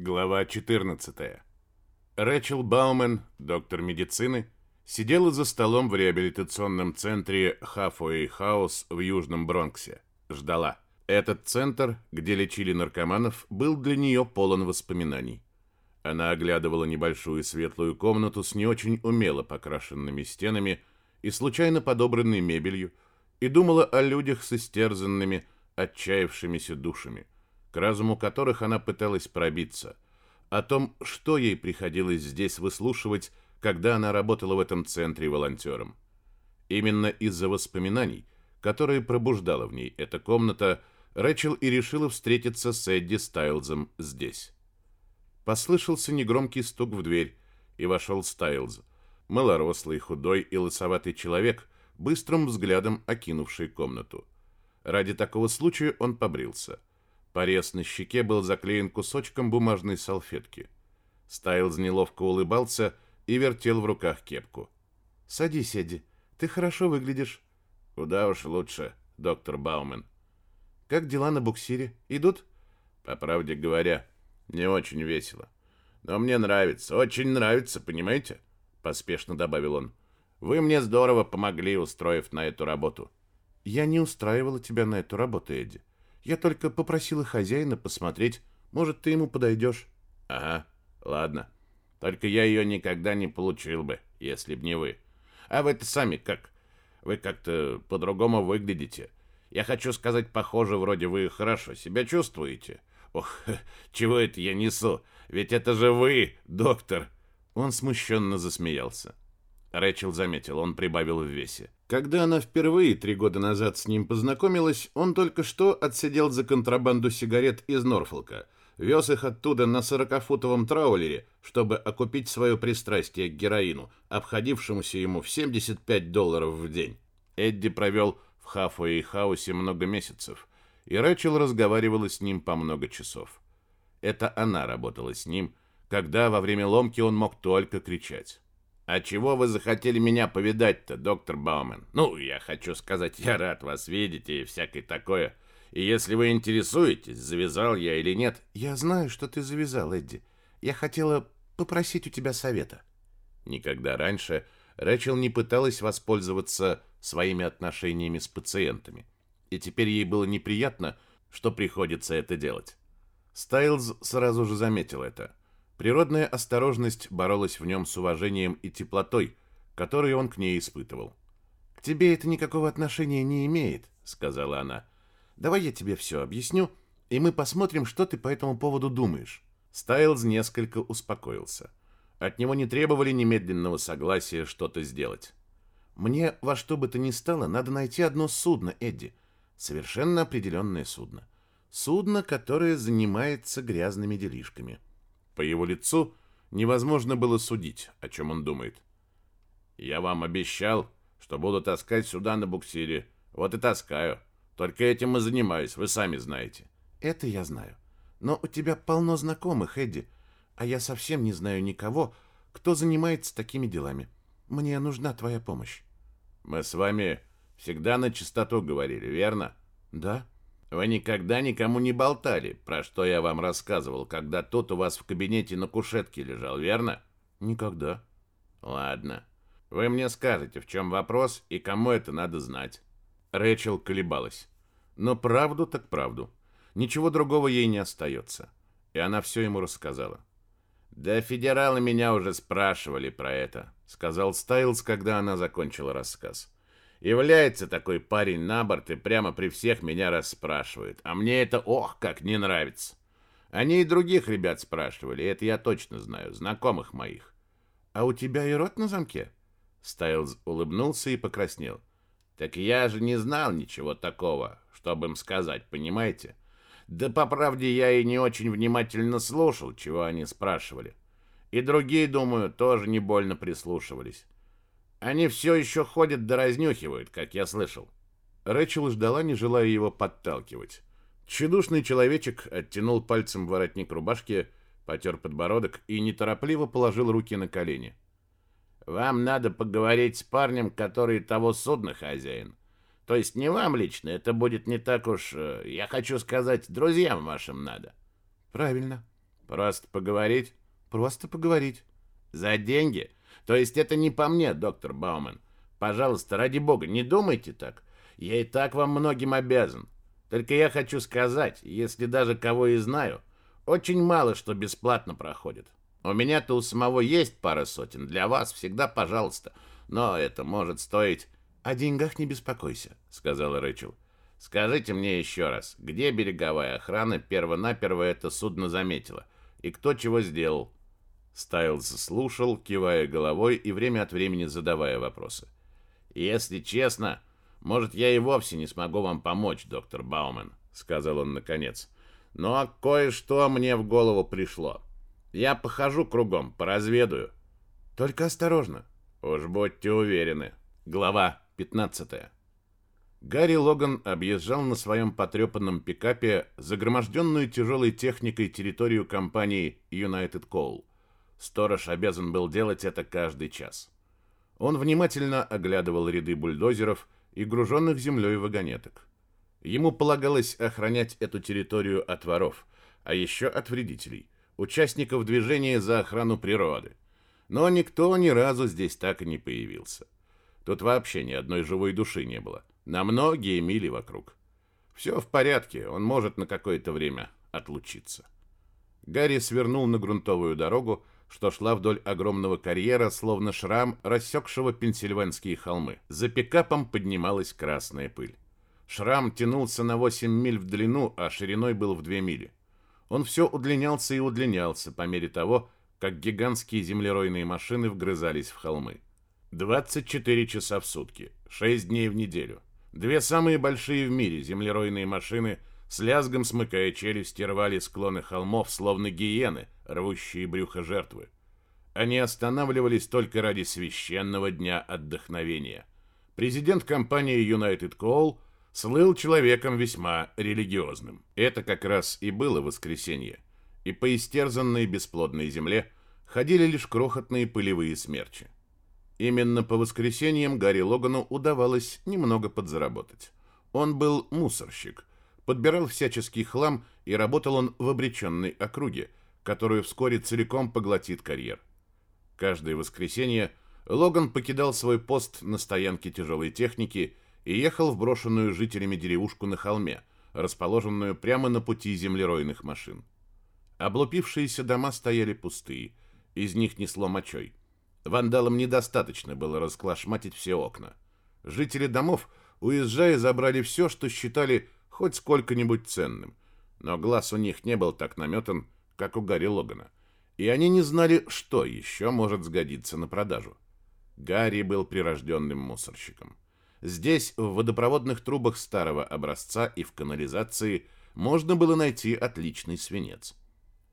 Глава 14. Рэчел Баумен, доктор медицины, сидела за столом в реабилитационном центре Halfway House в Южном Бронксе. Ждала. Этот центр, где лечили наркоманов, был для нее полон воспоминаний. Она оглядывала небольшую светлую комнату с не очень умело покрашенными стенами и случайно подобранной мебелью, и думала о людях с истерзанными, отчаявшимися душами – к разуму которых она пыталась пробиться, о том, что ей приходилось здесь выслушивать, когда она работала в этом центре волонтером. Именно из-за воспоминаний, которые пробуждала в ней эта комната, Рэчел и решила встретиться с Эдди Стайлзом здесь. Послышался негромкий стук в дверь, и вошел Стайлз, малорослый, худой и лысоватый человек, быстрым взглядом окинувший комнату. Ради такого случая он побрился – Порез на щеке был заклеен кусочком бумажной салфетки. Стайлз неловко улыбался и вертел в руках кепку. «Садись, Эдди. Ты хорошо выглядишь». «Куда уж лучше, доктор Баумен». «Как дела на буксире? Идут?» «По правде говоря, не очень весело. Но мне нравится, очень нравится, понимаете?» Поспешно добавил он. «Вы мне здорово помогли, устроив на эту работу». «Я не устраивала тебя на эту работу, Эдди. Я только попросила хозяина посмотреть. Может, ты ему подойдешь?» «Ага, ладно. Только я ее никогда не получил бы, если б не вы. А вы-то сами как? Вы как-то по-другому выглядите. Я хочу сказать, похоже, вроде вы хорошо себя чувствуете. Ох, чего это я несу? Ведь это же вы, доктор!» Он смущенно засмеялся. Рэчел заметил, он прибавил в весе. Когда она впервые три года назад с ним познакомилась, он только что отсидел за контрабанду сигарет из Норфолка, вез их оттуда на сорокафутовом траулере, чтобы окупить свое пристрастие к героину, обходившемуся ему в 75 долларов в день. Эдди провел в Хафуэ и Хаусе много месяцев, и Рэчел разговаривала с ним по много часов. Это она работала с ним, когда во время ломки он мог только кричать. «А чего вы захотели меня повидать-то, доктор Баумен? Ну, я хочу сказать, я рад вас видеть и всякое такое. И если вы интересуетесь, завязал я или нет...» «Я знаю, что ты завязал, Эдди. Я хотела попросить у тебя совета». Никогда раньше Рэчел не пыталась воспользоваться своими отношениями с пациентами. И теперь ей было неприятно, что приходится это делать. Стайлз сразу же заметил это. Природная осторожность боролась в нем с уважением и теплотой, которые он к ней испытывал. «К тебе это никакого отношения не имеет», — сказала она. «Давай я тебе все объясню, и мы посмотрим, что ты по этому поводу думаешь». Стайлз несколько успокоился. От него не требовали немедленного согласия что-то сделать. «Мне во что бы то ни стало надо найти одно судно, Эдди. Совершенно определенное судно. Судно, которое занимается грязными делишками». По его лицу невозможно было судить, о чем он думает. «Я вам обещал, что буду таскать сюда на буксире. Вот и таскаю. Только этим и занимаюсь, вы сами знаете». «Это я знаю. Но у тебя полно знакомых, Эдди, а я совсем не знаю никого, кто занимается такими делами. Мне нужна твоя помощь». «Мы с вами всегда на чистоту говорили, верно?» «Да». Вы никогда никому не болтали, про что я вам рассказывал, когда тот у вас в кабинете на кушетке лежал, верно? Никогда. Ладно. Вы мне скажете, в чем вопрос и кому это надо знать. Рэчел колебалась. Но правду так правду. Ничего другого ей не остается. И она все ему рассказала. «Да федералы меня уже спрашивали про это», — сказал Стайлз, когда она закончила рассказ. Является такой парень на борт и прямо при всех меня расспрашивает. А мне это, ох, как не нравится. Они и других ребят спрашивали, это я точно знаю, знакомых моих. А у тебя и рот на замке? Стайлз улыбнулся и покраснел. Так я же не знал ничего такого, чтобы им сказать, понимаете? Да по правде я и не очень внимательно слушал, чего они спрашивали. И другие, думаю, тоже не больно прислушивались. Они все еще ходят да разнюхивают, как я слышал. Рэчел ждала, не желая его подталкивать. Чудушный человечек оттянул пальцем воротник рубашки, потер подбородок и неторопливо положил руки на колени. «Вам надо поговорить с парнем, который того судна хозяин. То есть не вам лично, это будет не так уж... Э, я хочу сказать, друзьям вашим надо». «Правильно. Просто поговорить? Просто поговорить. За деньги? То есть это не по мне, доктор Бауман. Пожалуйста, ради бога, не думайте так. Я и так вам многим обязан. Только я хочу сказать, если даже кого и знаю, очень мало что бесплатно проходит. У меня-то у самого есть пара сотен. Для вас всегда пожалуйста. Но это может стоить... О деньгах не беспокойся, сказала Рэчел. Скажите мне еще раз, где береговая охрана перво-наперво это судно заметила? И кто чего сделал? Стайлз слушал, кивая головой и время от времени задавая вопросы. «Если честно, может, я и вовсе не смогу вам помочь, доктор Бауман», — сказал он наконец. «Но кое-что мне в голову пришло. Я похожу кругом, поразведаю». «Только осторожно». «Уж будьте уверены». Глава 15. Гарри Логан объезжал на своем потрепанном пикапе загроможденную тяжелой техникой территорию компании United Coal. Сторож обязан был делать это каждый час. Он внимательно оглядывал ряды бульдозеров и груженных землей вагонеток. Ему полагалось охранять эту территорию от воров, а еще от вредителей, участников движения за охрану природы. Но никто ни разу здесь так и не появился. Тут вообще ни одной живой души не было, на многие мили вокруг. Все в порядке, он может на какое-то время отлучиться. Гарри свернул на грунтовую дорогу, что шла вдоль огромного карьера, словно шрам, рассекшего пенсильванские холмы. За пикапом поднималась красная пыль. Шрам тянулся на 8 миль в длину, а шириной был в 2 мили. Он все удлинялся и удлинялся по мере того, как гигантские землеройные машины вгрызались в холмы. 24 часа в сутки, 6 дней в неделю. Две самые большие в мире землеройные машины с лязгом смыкая челюсти рвали склоны холмов, словно гиены, рвущие брюхо жертвы. Они останавливались только ради священного дня отдохновения. Президент компании United Coal слыл человеком весьма религиозным. Это как раз и было воскресенье. И по истерзанной бесплодной земле ходили лишь крохотные пылевые смерчи. Именно по воскресеньям Гарри Логану удавалось немного подзаработать. Он был мусорщик, подбирал всяческий хлам и работал он в обреченной округе, которую вскоре целиком поглотит карьер. Каждое воскресенье Логан покидал свой пост на стоянке тяжелой техники и ехал в брошенную жителями деревушку на холме, расположенную прямо на пути землеройных машин. Облупившиеся дома стояли пустые, из них несло мочой. Вандалам недостаточно было расклашматить все окна. Жители домов, уезжая, забрали все, что считали хоть сколько-нибудь ценным, но глаз у них не был так наметан, как у Гарри Логана, и они не знали, что еще может сгодиться на продажу. Гарри был прирожденным мусорщиком. Здесь, в водопроводных трубах старого образца и в канализации, можно было найти отличный свинец.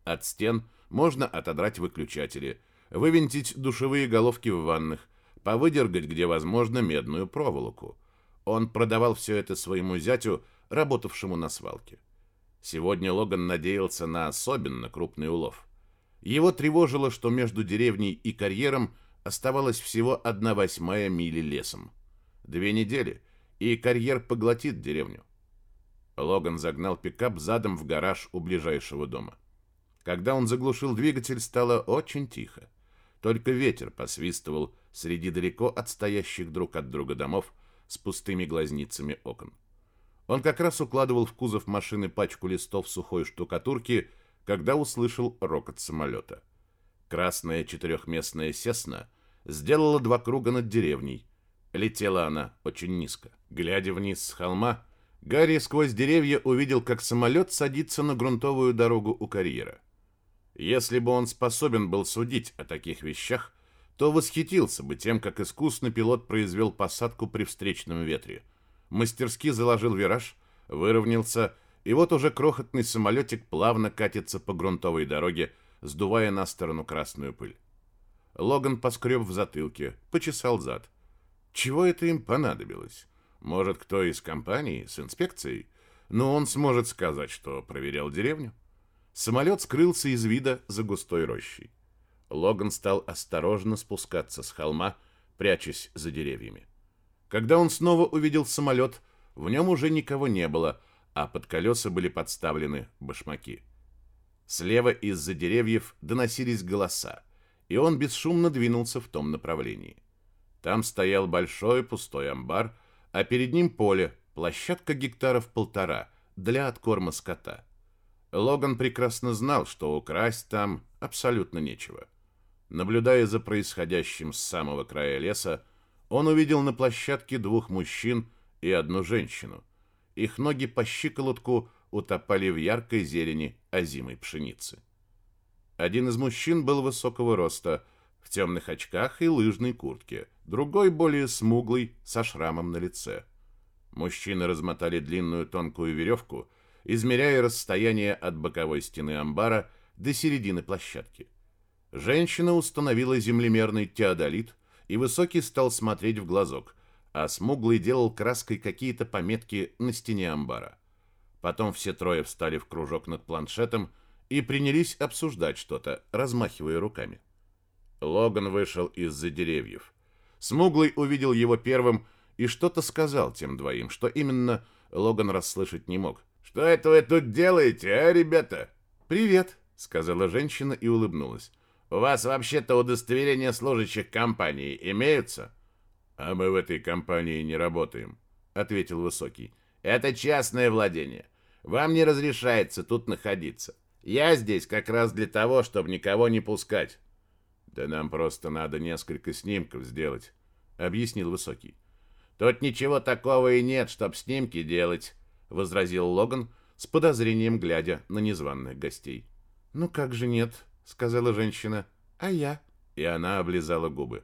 От стен можно отодрать выключатели, вывинтить душевые головки в ваннах, повыдергать, где возможно, медную проволоку. Он продавал все это своему зятю, работавшему на свалке. Сегодня Логан надеялся на особенно крупный улов. Его тревожило, что между деревней и карьером оставалось всего одна восьмая мили лесом. Две недели, и карьер поглотит деревню. Логан загнал пикап задом в гараж у ближайшего дома. Когда он заглушил двигатель, стало очень тихо. Только ветер посвистывал среди далеко отстоящих друг от друга домов с пустыми глазницами окон. Он как раз укладывал в кузов машины пачку листов сухой штукатурки, когда услышал рокот самолета. Красная четырехместная «Сесна» сделала два круга над деревней. Летела она очень низко. Глядя вниз с холма, Гарри сквозь деревья увидел, как самолет садится на грунтовую дорогу у карьера. Если бы он способен был судить о таких вещах, то восхитился бы тем, как искусно пилот произвел посадку при встречном ветре – мастерски заложил вираж, выровнялся, и вот уже крохотный самолетик плавно катится по грунтовой дороге, сдувая на сторону красную пыль. Логан поскреб в затылке, почесал зад. Чего это им понадобилось? Может, кто из компании с инспекцией? Но он сможет сказать, что проверял деревню. Самолет скрылся из вида за густой рощей. Логан стал осторожно спускаться с холма, прячась за деревьями. Когда он снова увидел самолет, в нем уже никого не было, а под колеса были подставлены башмаки. Слева из-за деревьев доносились голоса, и он бесшумно двинулся в том направлении. Там стоял большой пустой амбар, а перед ним поле, площадка гектаров полтора для откорма скота. Логан прекрасно знал, что украсть там абсолютно нечего. Наблюдая за происходящим с самого края леса, он увидел на площадке двух мужчин и одну женщину. Их ноги по щиколотку утопали в яркой зелени озимой пшеницы. Один из мужчин был высокого роста, в темных очках и лыжной куртке, другой более смуглый, со шрамом на лице. Мужчины размотали длинную тонкую веревку, измеряя расстояние от боковой стены амбара до середины площадки. Женщина установила землемерный теодолит, и Высокий стал смотреть в глазок, а Смуглый делал краской какие-то пометки на стене амбара. Потом все трое встали в кружок над планшетом и принялись обсуждать что-то, размахивая руками. Логан вышел из-за деревьев. Смуглый увидел его первым и что-то сказал тем двоим, что именно Логан расслышать не мог. «Что это вы тут делаете, а, ребята?» «Привет», — сказала женщина и улыбнулась. «У вас вообще-то удостоверения служащих компании имеются?» «А мы в этой компании не работаем», — ответил Высокий. «Это частное владение. Вам не разрешается тут находиться. Я здесь как раз для того, чтобы никого не пускать». «Да нам просто надо несколько снимков сделать», — объяснил Высокий. «Тут ничего такого и нет, чтоб снимки делать», — возразил Логан с подозрением, глядя на незваных гостей. «Ну как же нет?» — сказала женщина. «А я?» И она облизала губы.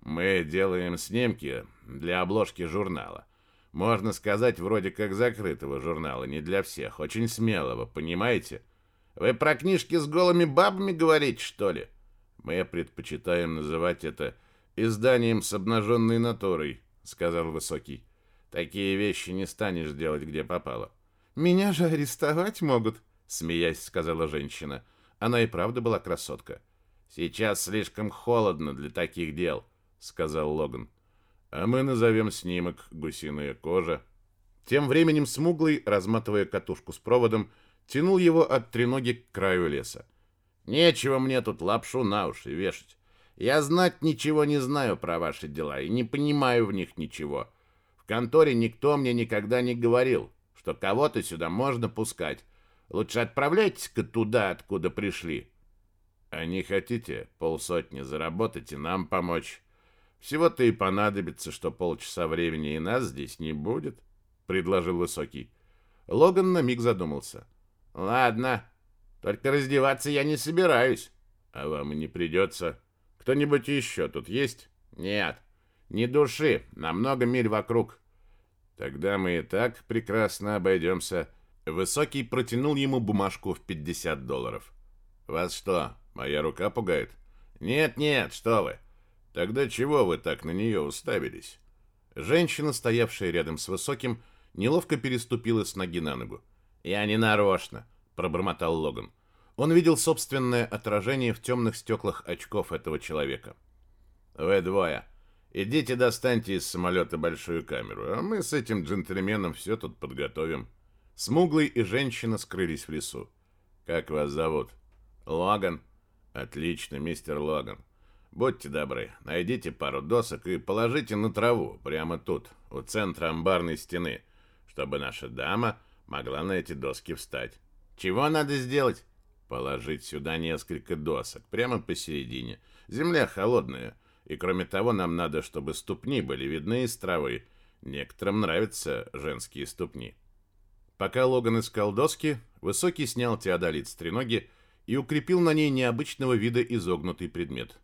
«Мы делаем снимки для обложки журнала. Можно сказать, вроде как закрытого журнала, не для всех, очень смелого, понимаете? Вы про книжки с голыми бабами говорите, что ли?» «Мы предпочитаем называть это изданием с обнаженной натурой», — сказал Высокий. «Такие вещи не станешь делать, где попало». «Меня же арестовать могут», — смеясь сказала женщина. Она и правда была красотка. «Сейчас слишком холодно для таких дел», — сказал Логан. «А мы назовем снимок «Гусиная кожа». Тем временем Смуглый, разматывая катушку с проводом, тянул его от треноги к краю леса. Нечего мне тут лапшу на уши вешать. Я знать ничего не знаю про ваши дела и не понимаю в них ничего. В конторе никто мне никогда не говорил, что кого-то сюда можно пускать. Лучше отправляйтесь-ка туда, откуда пришли. А не хотите полсотни заработать и нам помочь? Всего-то и понадобится, что полчаса времени и нас здесь не будет, предложил Высокий. Логан на миг задумался. Ладно, только раздеваться я не собираюсь. А вам и не придется. Кто-нибудь еще тут есть? Нет, ни души, на много миль вокруг. Тогда мы и так прекрасно обойдемся. Высокий протянул ему бумажку в 50 долларов. Вас что, моя рука пугает? Нет, нет, что вы. Тогда чего вы так на нее уставились? Женщина, стоявшая рядом с Высоким, неловко переступила с ноги на ногу. Я не нарочно пробормотал Логан. Он видел собственное отражение в темных стеклах очков этого человека. «Вы двое. Идите достаньте из самолета большую камеру, а мы с этим джентльменом все тут подготовим». Смуглый и женщина скрылись в лесу. «Как вас зовут?» «Логан». «Отлично, мистер Логан. Будьте добры, найдите пару досок и положите на траву, прямо тут, у центра амбарной стены, чтобы наша дама могла на эти доски встать. Чего надо сделать? Положить сюда несколько досок, прямо посередине. Земля холодная, и кроме того нам надо, чтобы ступни были видны из травы. Некоторым нравятся женские ступни. Пока Логан искал доски, Высокий снял теодолит с треноги и укрепил на ней необычного вида изогнутый предмет.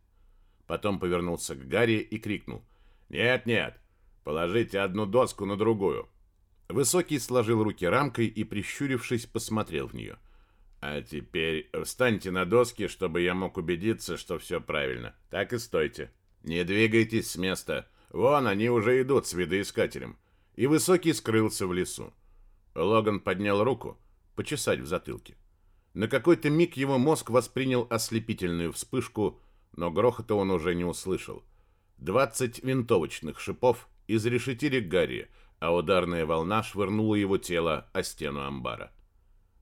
Потом повернулся к Гарри и крикнул. «Нет, нет, положите одну доску на другую. Высокий сложил руки рамкой и, прищурившись, посмотрел в нее. «А теперь встаньте на доски, чтобы я мог убедиться, что все правильно. Так и стойте. Не двигайтесь с места. Вон они уже идут с видоискателем». И Высокий скрылся в лесу. Логан поднял руку, почесать в затылке. На какой-то миг его мозг воспринял ослепительную вспышку, но грохота он уже не услышал. Двадцать винтовочных шипов изрешетили Гарри, а ударная волна швырнула его тело о стену амбара.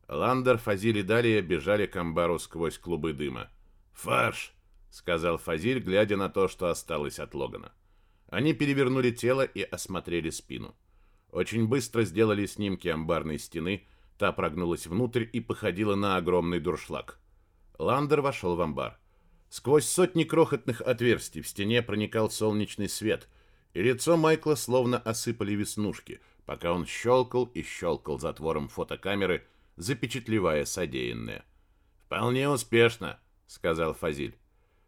Ландер, Фазиль и Далия бежали к амбару сквозь клубы дыма. «Фарш!» — сказал Фазиль, глядя на то, что осталось от Логана. Они перевернули тело и осмотрели спину. Очень быстро сделали снимки амбарной стены, та прогнулась внутрь и походила на огромный дуршлаг. Ландер вошел в амбар. Сквозь сотни крохотных отверстий в стене проникал солнечный свет, и лицо Майкла словно осыпали веснушки, пока он щелкал и щелкал затвором фотокамеры, запечатлевая содеянное. «Вполне успешно», — сказал Фазиль.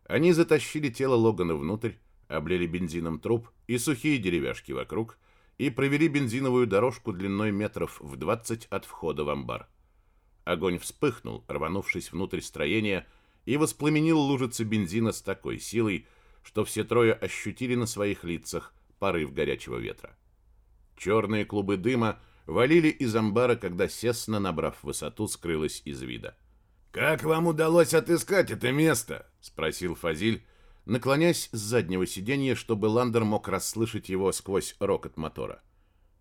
Они затащили тело Логана внутрь, облили бензином труп и сухие деревяшки вокруг и провели бензиновую дорожку длиной метров в 20 от входа в амбар. Огонь вспыхнул, рванувшись внутрь строения, и воспламенил лужицы бензина с такой силой, что все трое ощутили на своих лицах порыв горячего ветра. Черные клубы дыма валили из амбара, когда Сесна, набрав высоту, скрылась из вида. «Как вам удалось отыскать это место?» — спросил Фазиль, наклонясь с заднего сиденья, чтобы Ландер мог расслышать его сквозь рокот мотора.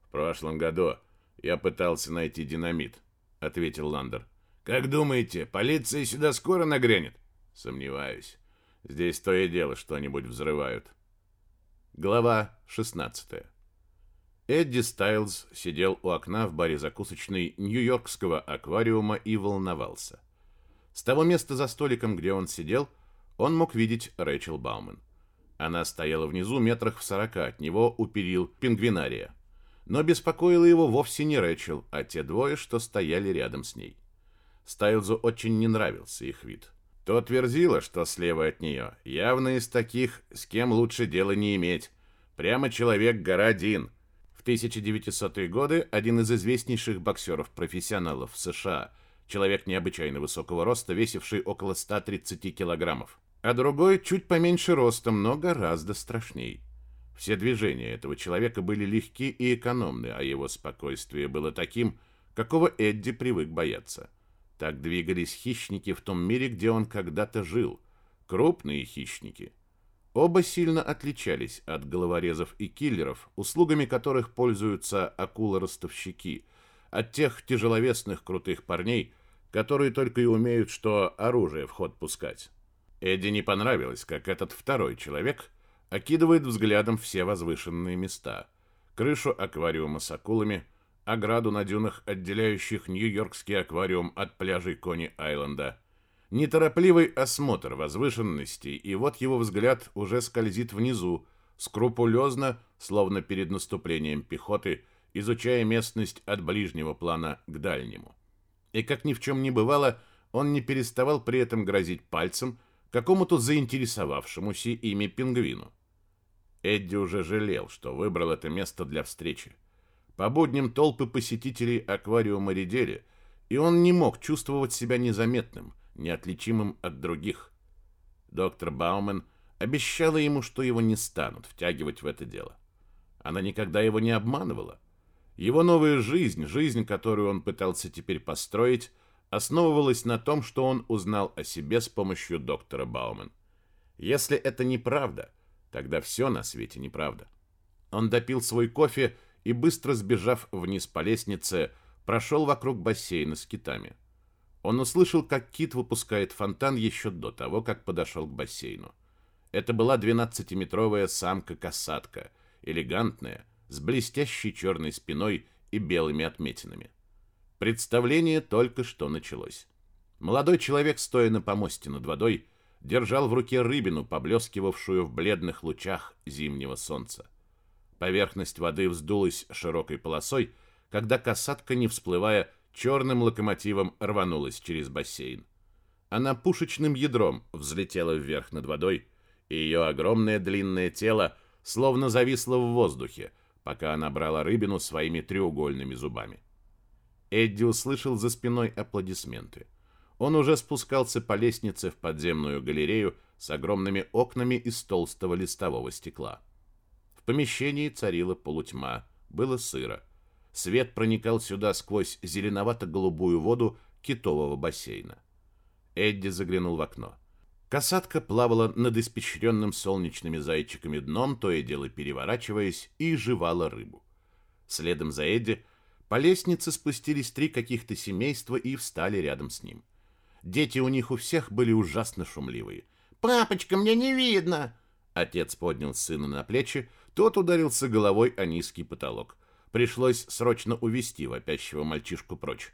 «В прошлом году я пытался найти динамит», — ответил Ландер. «Как думаете, полиция сюда скоро нагрянет?» «Сомневаюсь. Здесь то и дело что-нибудь взрывают». Глава 16 Эдди Стайлз сидел у окна в баре закусочной Нью-Йоркского аквариума и волновался. С того места за столиком, где он сидел, он мог видеть Рэйчел Бауман. Она стояла внизу метрах в сорока от него у перил пингвинария. Но беспокоила его вовсе не Рэйчел, а те двое, что стояли рядом с ней. Стайлзу очень не нравился их вид. Тот верзила, что слева от нее, явно из таких, с кем лучше дела не иметь. Прямо человек-гора Дин — 1900-е годы один из известнейших боксеров-профессионалов в США, человек необычайно высокого роста, весивший около 130 килограммов, а другой чуть поменьше ростом, но гораздо страшней. Все движения этого человека были легки и экономны, а его спокойствие было таким, какого Эдди привык бояться. Так двигались хищники в том мире, где он когда-то жил. Крупные хищники – Оба сильно отличались от головорезов и киллеров, услугами которых пользуются акулы-ростовщики, от тех тяжеловесных крутых парней, которые только и умеют что оружие в ход пускать. Эдди не понравилось, как этот второй человек окидывает взглядом все возвышенные места. Крышу аквариума с акулами, ограду на дюнах, отделяющих Нью-Йоркский аквариум от пляжей Кони-Айленда – Неторопливый осмотр возвышенностей, и вот его взгляд уже скользит внизу, скрупулезно, словно перед наступлением пехоты, изучая местность от ближнего плана к дальнему. И как ни в чем не бывало, он не переставал при этом грозить пальцем какому-то заинтересовавшемуся ими пингвину. Эдди уже жалел, что выбрал это место для встречи. По будням толпы посетителей аквариума редели, и он не мог чувствовать себя незаметным – неотличимым от других. Доктор Баумен обещала ему, что его не станут втягивать в это дело. Она никогда его не обманывала. Его новая жизнь, жизнь, которую он пытался теперь построить, основывалась на том, что он узнал о себе с помощью доктора Баумен. Если это неправда, тогда все на свете неправда. Он допил свой кофе и, быстро сбежав вниз по лестнице, прошел вокруг бассейна с китами. Он услышал, как кит выпускает фонтан еще до того, как подошел к бассейну. Это была 12-метровая самка-касатка, элегантная, с блестящей черной спиной и белыми отметинами. Представление только что началось. Молодой человек, стоя на помосте над водой, держал в руке рыбину, поблескивавшую в бледных лучах зимнего солнца. Поверхность воды вздулась широкой полосой, когда касатка, не всплывая, черным локомотивом рванулась через бассейн. Она пушечным ядром взлетела вверх над водой, и ее огромное длинное тело словно зависло в воздухе, пока она брала рыбину своими треугольными зубами. Эдди услышал за спиной аплодисменты. Он уже спускался по лестнице в подземную галерею с огромными окнами из толстого листового стекла. В помещении царила полутьма, было сыро. Свет проникал сюда сквозь зеленовато-голубую воду китового бассейна. Эдди заглянул в окно. Касатка плавала над испещренным солнечными зайчиками дном, то и дело переворачиваясь, и жевала рыбу. Следом за Эдди По лестнице спустились три каких-то семейства и встали рядом с ним. Дети у них у всех были ужасно шумливые. «Папочка, мне не видно!» Отец поднял сына на плечи, тот ударился головой о низкий потолок. Пришлось срочно увести вопящего мальчишку прочь.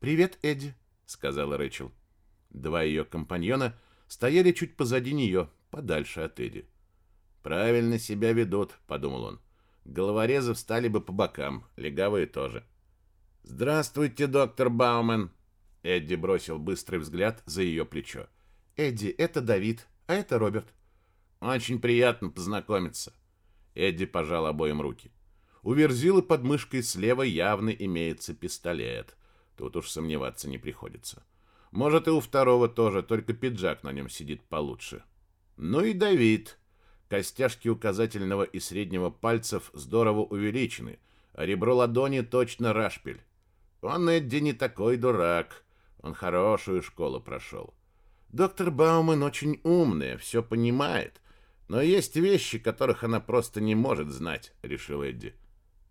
«Привет, Эдди», — сказала Рэчел. Два ее компаньона стояли чуть позади нее, подальше от Эдди. «Правильно себя ведут», — подумал он. «Головорезы встали бы по бокам, легавые тоже». «Здравствуйте, доктор Баумен!» Эдди бросил быстрый взгляд за ее плечо. «Эдди, это Давид, а это Роберт». «Очень приятно познакомиться». Эдди пожал обоим руки. У Верзилы под мышкой слева явно имеется пистолет. Тут уж сомневаться не приходится. Может, и у второго тоже, только пиджак на нем сидит получше. Ну и Давид. Костяшки указательного и среднего пальцев здорово увеличены, а ребро ладони точно рашпиль. Он, Эдди, не такой дурак. Он хорошую школу прошел. Доктор Бауман очень умная, все понимает. Но есть вещи, которых она просто не может знать, решил Эдди.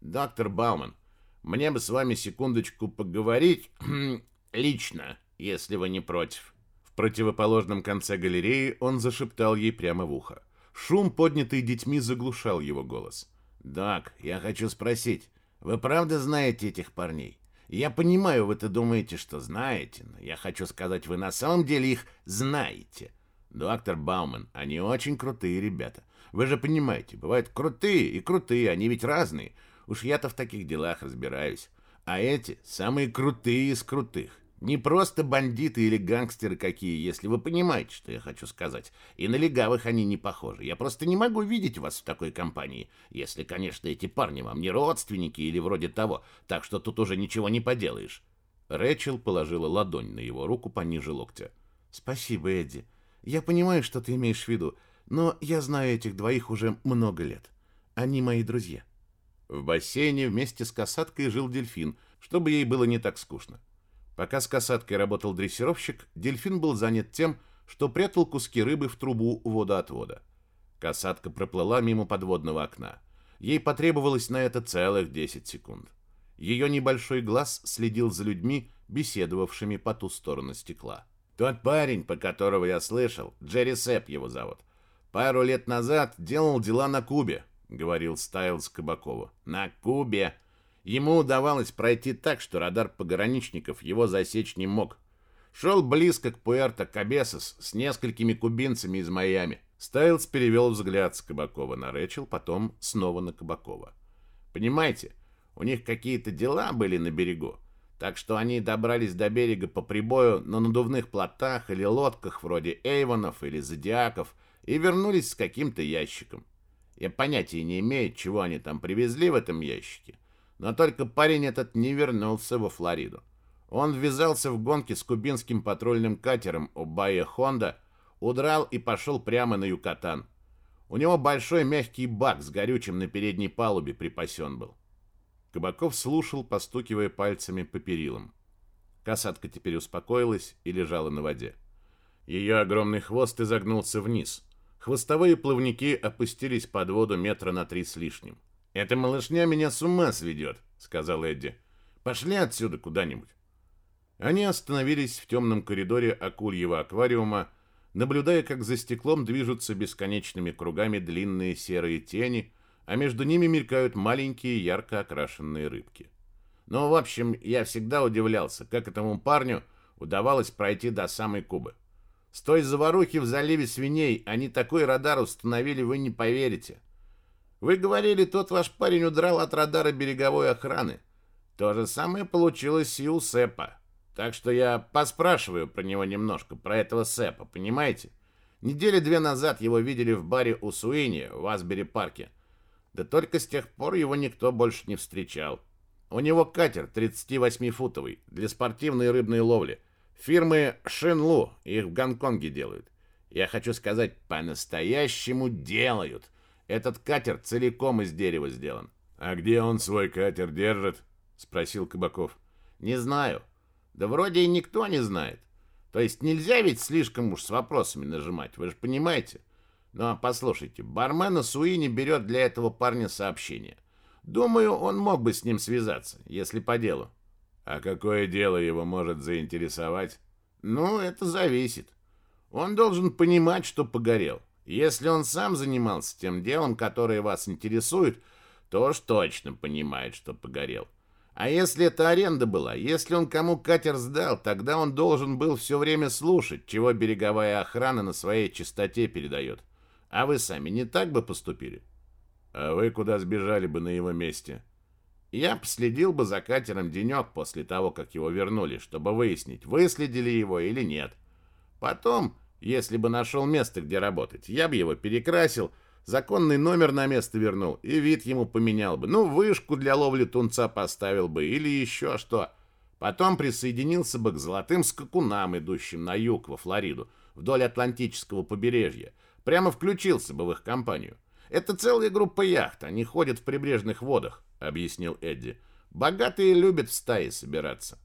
Доктор Бауман, мне бы с вами секундочку поговорить лично, если вы не против. В противоположном конце галереи он зашептал ей прямо в ухо. Шум, поднятый детьми, заглушал его голос. «Док, я хочу спросить, вы правда знаете этих парней? Я понимаю, вы-то думаете, что знаете, но я хочу сказать, вы на самом деле их знаете. Доктор Бауман, они очень крутые ребята. Вы же понимаете, бывают крутые и крутые, они ведь разные. Уж я-то в таких делах разбираюсь. А эти самые крутые из крутых. Не просто бандиты или гангстеры какие, если вы понимаете, что я хочу сказать. И на легавых они не похожи. Я просто не могу видеть вас в такой компании. Если, конечно, эти парни вам не родственники или вроде того. Так что тут уже ничего не поделаешь. Рэчел положила ладонь на его руку пониже локтя. «Спасибо, Эдди. Я понимаю, что ты имеешь в виду, но я знаю этих двоих уже много лет. Они мои друзья». В бассейне вместе с касаткой жил дельфин, чтобы ей было не так скучно. Пока с касаткой работал дрессировщик, дельфин был занят тем, что прятал куски рыбы в трубу водоотвода. Касатка проплыла мимо подводного окна. Ей потребовалось на это целых 10 секунд. Ее небольшой глаз следил за людьми, беседовавшими по ту сторону стекла. «Тот парень, по которого я слышал, Джерри Сэп его зовут, пару лет назад делал дела на Кубе», — говорил Стайлз Кабакову. «На Кубе!» Ему удавалось пройти так, что радар пограничников его засечь не мог. Шел близко к Пуэрто-Кабесос с несколькими кубинцами из Майами. Стайлс перевел взгляд с Кабакова на Рэчел, потом снова на Кабакова. «Понимаете, у них какие-то дела были на берегу, так что они добрались до берега по прибою на надувных плотах или лодках вроде Эйвонов или Зодиаков и вернулись с каким-то ящиком. Я понятия не имею, чего они там привезли в этом ящике, но только парень этот не вернулся во Флориду. Он ввязался в гонки с кубинским патрульным катером Обайя Хонда, удрал и пошел прямо на Юкатан. У него большой мягкий бак с горючим на передней палубе припасен был. Кабаков слушал, постукивая пальцами по перилам. Касатка теперь успокоилась и лежала на воде. Ее огромный хвост изогнулся вниз. Хвостовые плавники опустились под воду метра на три с лишним. «Эта малышня меня с ума сведет», — сказал Эдди. «Пошли отсюда куда-нибудь». Они остановились в темном коридоре акульего аквариума, наблюдая, как за стеклом движутся бесконечными кругами длинные серые тени, а между ними мелькают маленькие ярко окрашенные рыбки. Но, в общем, я всегда удивлялся, как этому парню удавалось пройти до самой Кубы. С той заварухи в заливе свиней они такой радар установили, вы не поверите. Вы говорили, тот ваш парень удрал от радара береговой охраны. То же самое получилось и у Сэпа. Так что я поспрашиваю про него немножко, про этого Сэпа, понимаете? Недели две назад его видели в баре у Суини в Асбери-парке. Да только с тех пор его никто больше не встречал. У него катер 38-футовый для спортивной рыбной ловли. Фирмы Шинлу их в Гонконге делают. Я хочу сказать, по-настоящему делают – этот катер целиком из дерева сделан. А где он свой катер держит? спросил Кабаков. Не знаю. Да вроде и никто не знает. То есть нельзя ведь слишком уж с вопросами нажимать, вы же понимаете. Ну а послушайте, бармен Суини берет для этого парня сообщение. Думаю, он мог бы с ним связаться, если по делу. А какое дело его может заинтересовать? Ну, это зависит. Он должен понимать, что погорел. Если он сам занимался тем делом, которое вас интересует, то уж точно понимает, что погорел. А если это аренда была, если он кому катер сдал, тогда он должен был все время слушать, чего береговая охрана на своей частоте передает. А вы сами не так бы поступили? А вы куда сбежали бы на его месте? Я последил бы за катером денек после того, как его вернули, чтобы выяснить, выследили его или нет. Потом если бы нашел место, где работать, я бы его перекрасил, законный номер на место вернул и вид ему поменял бы. Ну, вышку для ловли тунца поставил бы или еще что. Потом присоединился бы к золотым скакунам, идущим на юг, во Флориду, вдоль Атлантического побережья. Прямо включился бы в их компанию. Это целая группа яхт, они ходят в прибрежных водах, объяснил Эдди. Богатые любят в стаи собираться.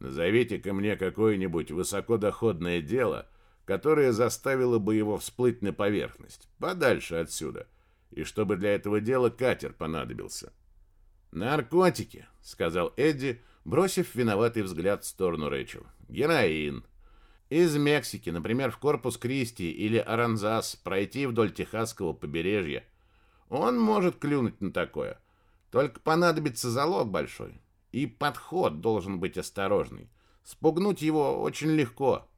Назовите ко мне какое-нибудь высокодоходное дело, которая заставила бы его всплыть на поверхность, подальше отсюда, и чтобы для этого дела катер понадобился. «Наркотики», — сказал Эдди, бросив виноватый взгляд в сторону Рэйчел. «Героин. Из Мексики, например, в Корпус Кристи или Аранзас пройти вдоль Техасского побережья. Он может клюнуть на такое. Только понадобится залог большой. И подход должен быть осторожный. Спугнуть его очень легко».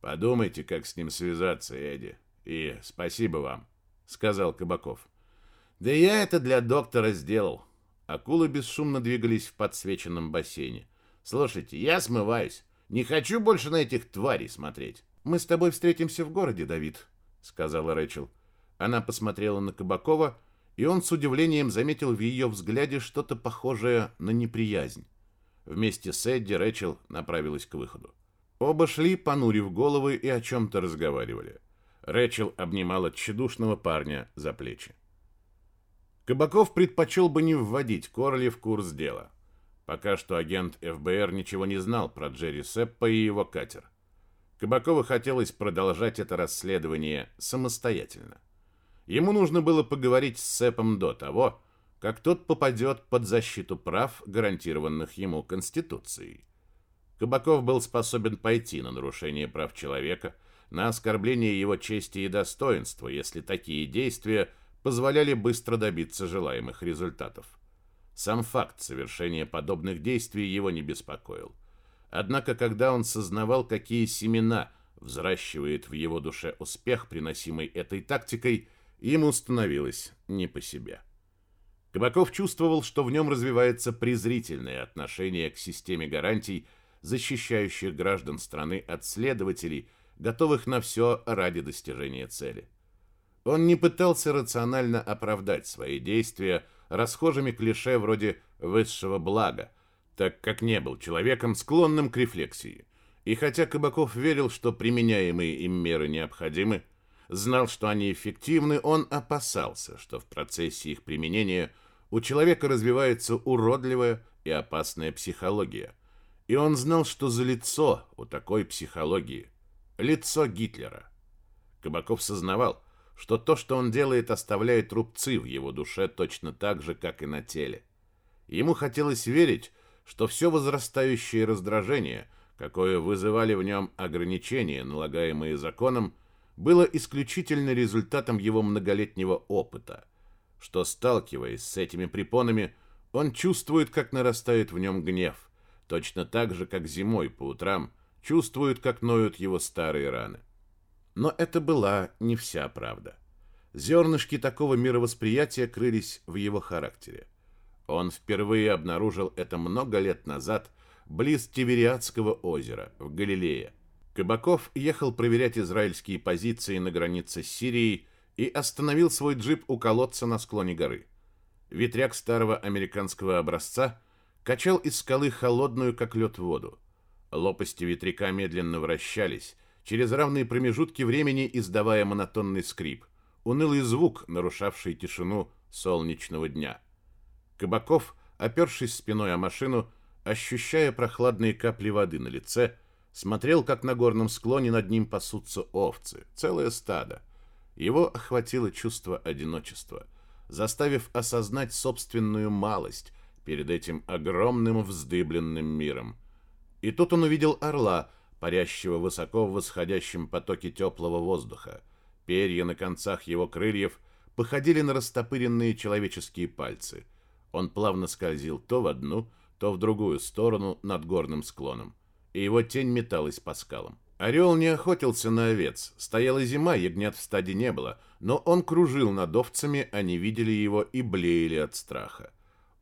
Подумайте, как с ним связаться, Эдди. И спасибо вам, сказал Кабаков. Да я это для доктора сделал. Акулы бесшумно двигались в подсвеченном бассейне. Слушайте, я смываюсь. Не хочу больше на этих тварей смотреть. Мы с тобой встретимся в городе, Давид, сказала Рэчел. Она посмотрела на Кабакова, и он с удивлением заметил в ее взгляде что-то похожее на неприязнь. Вместе с Эдди Рэчел направилась к выходу. Оба шли, понурив головы, и о чем-то разговаривали. Рэчел обнимала тщедушного парня за плечи. Кабаков предпочел бы не вводить Корли в курс дела. Пока что агент ФБР ничего не знал про Джерри Сеппа и его катер. Кабакову хотелось продолжать это расследование самостоятельно. Ему нужно было поговорить с Сеппом до того, как тот попадет под защиту прав, гарантированных ему Конституцией. Кабаков был способен пойти на нарушение прав человека, на оскорбление его чести и достоинства, если такие действия позволяли быстро добиться желаемых результатов. Сам факт совершения подобных действий его не беспокоил. Однако, когда он сознавал, какие семена взращивает в его душе успех, приносимый этой тактикой, ему становилось не по себе. Кабаков чувствовал, что в нем развивается презрительное отношение к системе гарантий, защищающих граждан страны от следователей, готовых на все ради достижения цели. Он не пытался рационально оправдать свои действия расхожими клише вроде «высшего блага», так как не был человеком, склонным к рефлексии. И хотя Кабаков верил, что применяемые им меры необходимы, знал, что они эффективны, он опасался, что в процессе их применения у человека развивается уродливая и опасная психология – и он знал, что за лицо у такой психологии. Лицо Гитлера. Кабаков сознавал, что то, что он делает, оставляет рубцы в его душе точно так же, как и на теле. Ему хотелось верить, что все возрастающее раздражение, какое вызывали в нем ограничения, налагаемые законом, было исключительно результатом его многолетнего опыта, что, сталкиваясь с этими препонами, он чувствует, как нарастает в нем гнев, точно так же, как зимой по утрам чувствует, как ноют его старые раны. Но это была не вся правда. Зернышки такого мировосприятия крылись в его характере. Он впервые обнаружил это много лет назад близ Тивериадского озера в Галилее. Кабаков ехал проверять израильские позиции на границе с Сирией и остановил свой джип у колодца на склоне горы. Ветряк старого американского образца качал из скалы холодную, как лед, воду. Лопасти ветряка медленно вращались, через равные промежутки времени издавая монотонный скрип, унылый звук, нарушавший тишину солнечного дня. Кабаков, опершись спиной о машину, ощущая прохладные капли воды на лице, смотрел, как на горном склоне над ним пасутся овцы, целое стадо. Его охватило чувство одиночества. заставив осознать собственную малость перед этим огромным вздыбленным миром. И тут он увидел орла, парящего высоко в восходящем потоке теплого воздуха. Перья на концах его крыльев походили на растопыренные человеческие пальцы. Он плавно скользил то в одну, то в другую сторону над горным склоном, и его тень металась по скалам. Орел не охотился на овец. Стояла зима, ягнят в стаде не было, но он кружил над овцами, они видели его и блеяли от страха.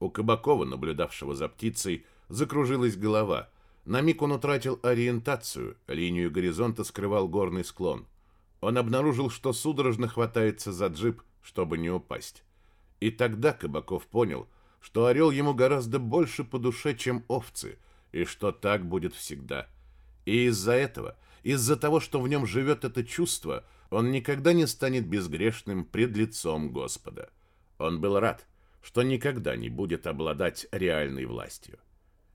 У Кабакова, наблюдавшего за птицей, закружилась голова. На миг он утратил ориентацию, линию горизонта скрывал горный склон. Он обнаружил, что судорожно хватается за джип, чтобы не упасть. И тогда Кабаков понял, что орел ему гораздо больше по душе, чем овцы, и что так будет всегда. И из-за этого, из-за того, что в нем живет это чувство, он никогда не станет безгрешным пред лицом Господа. Он был рад, что никогда не будет обладать реальной властью.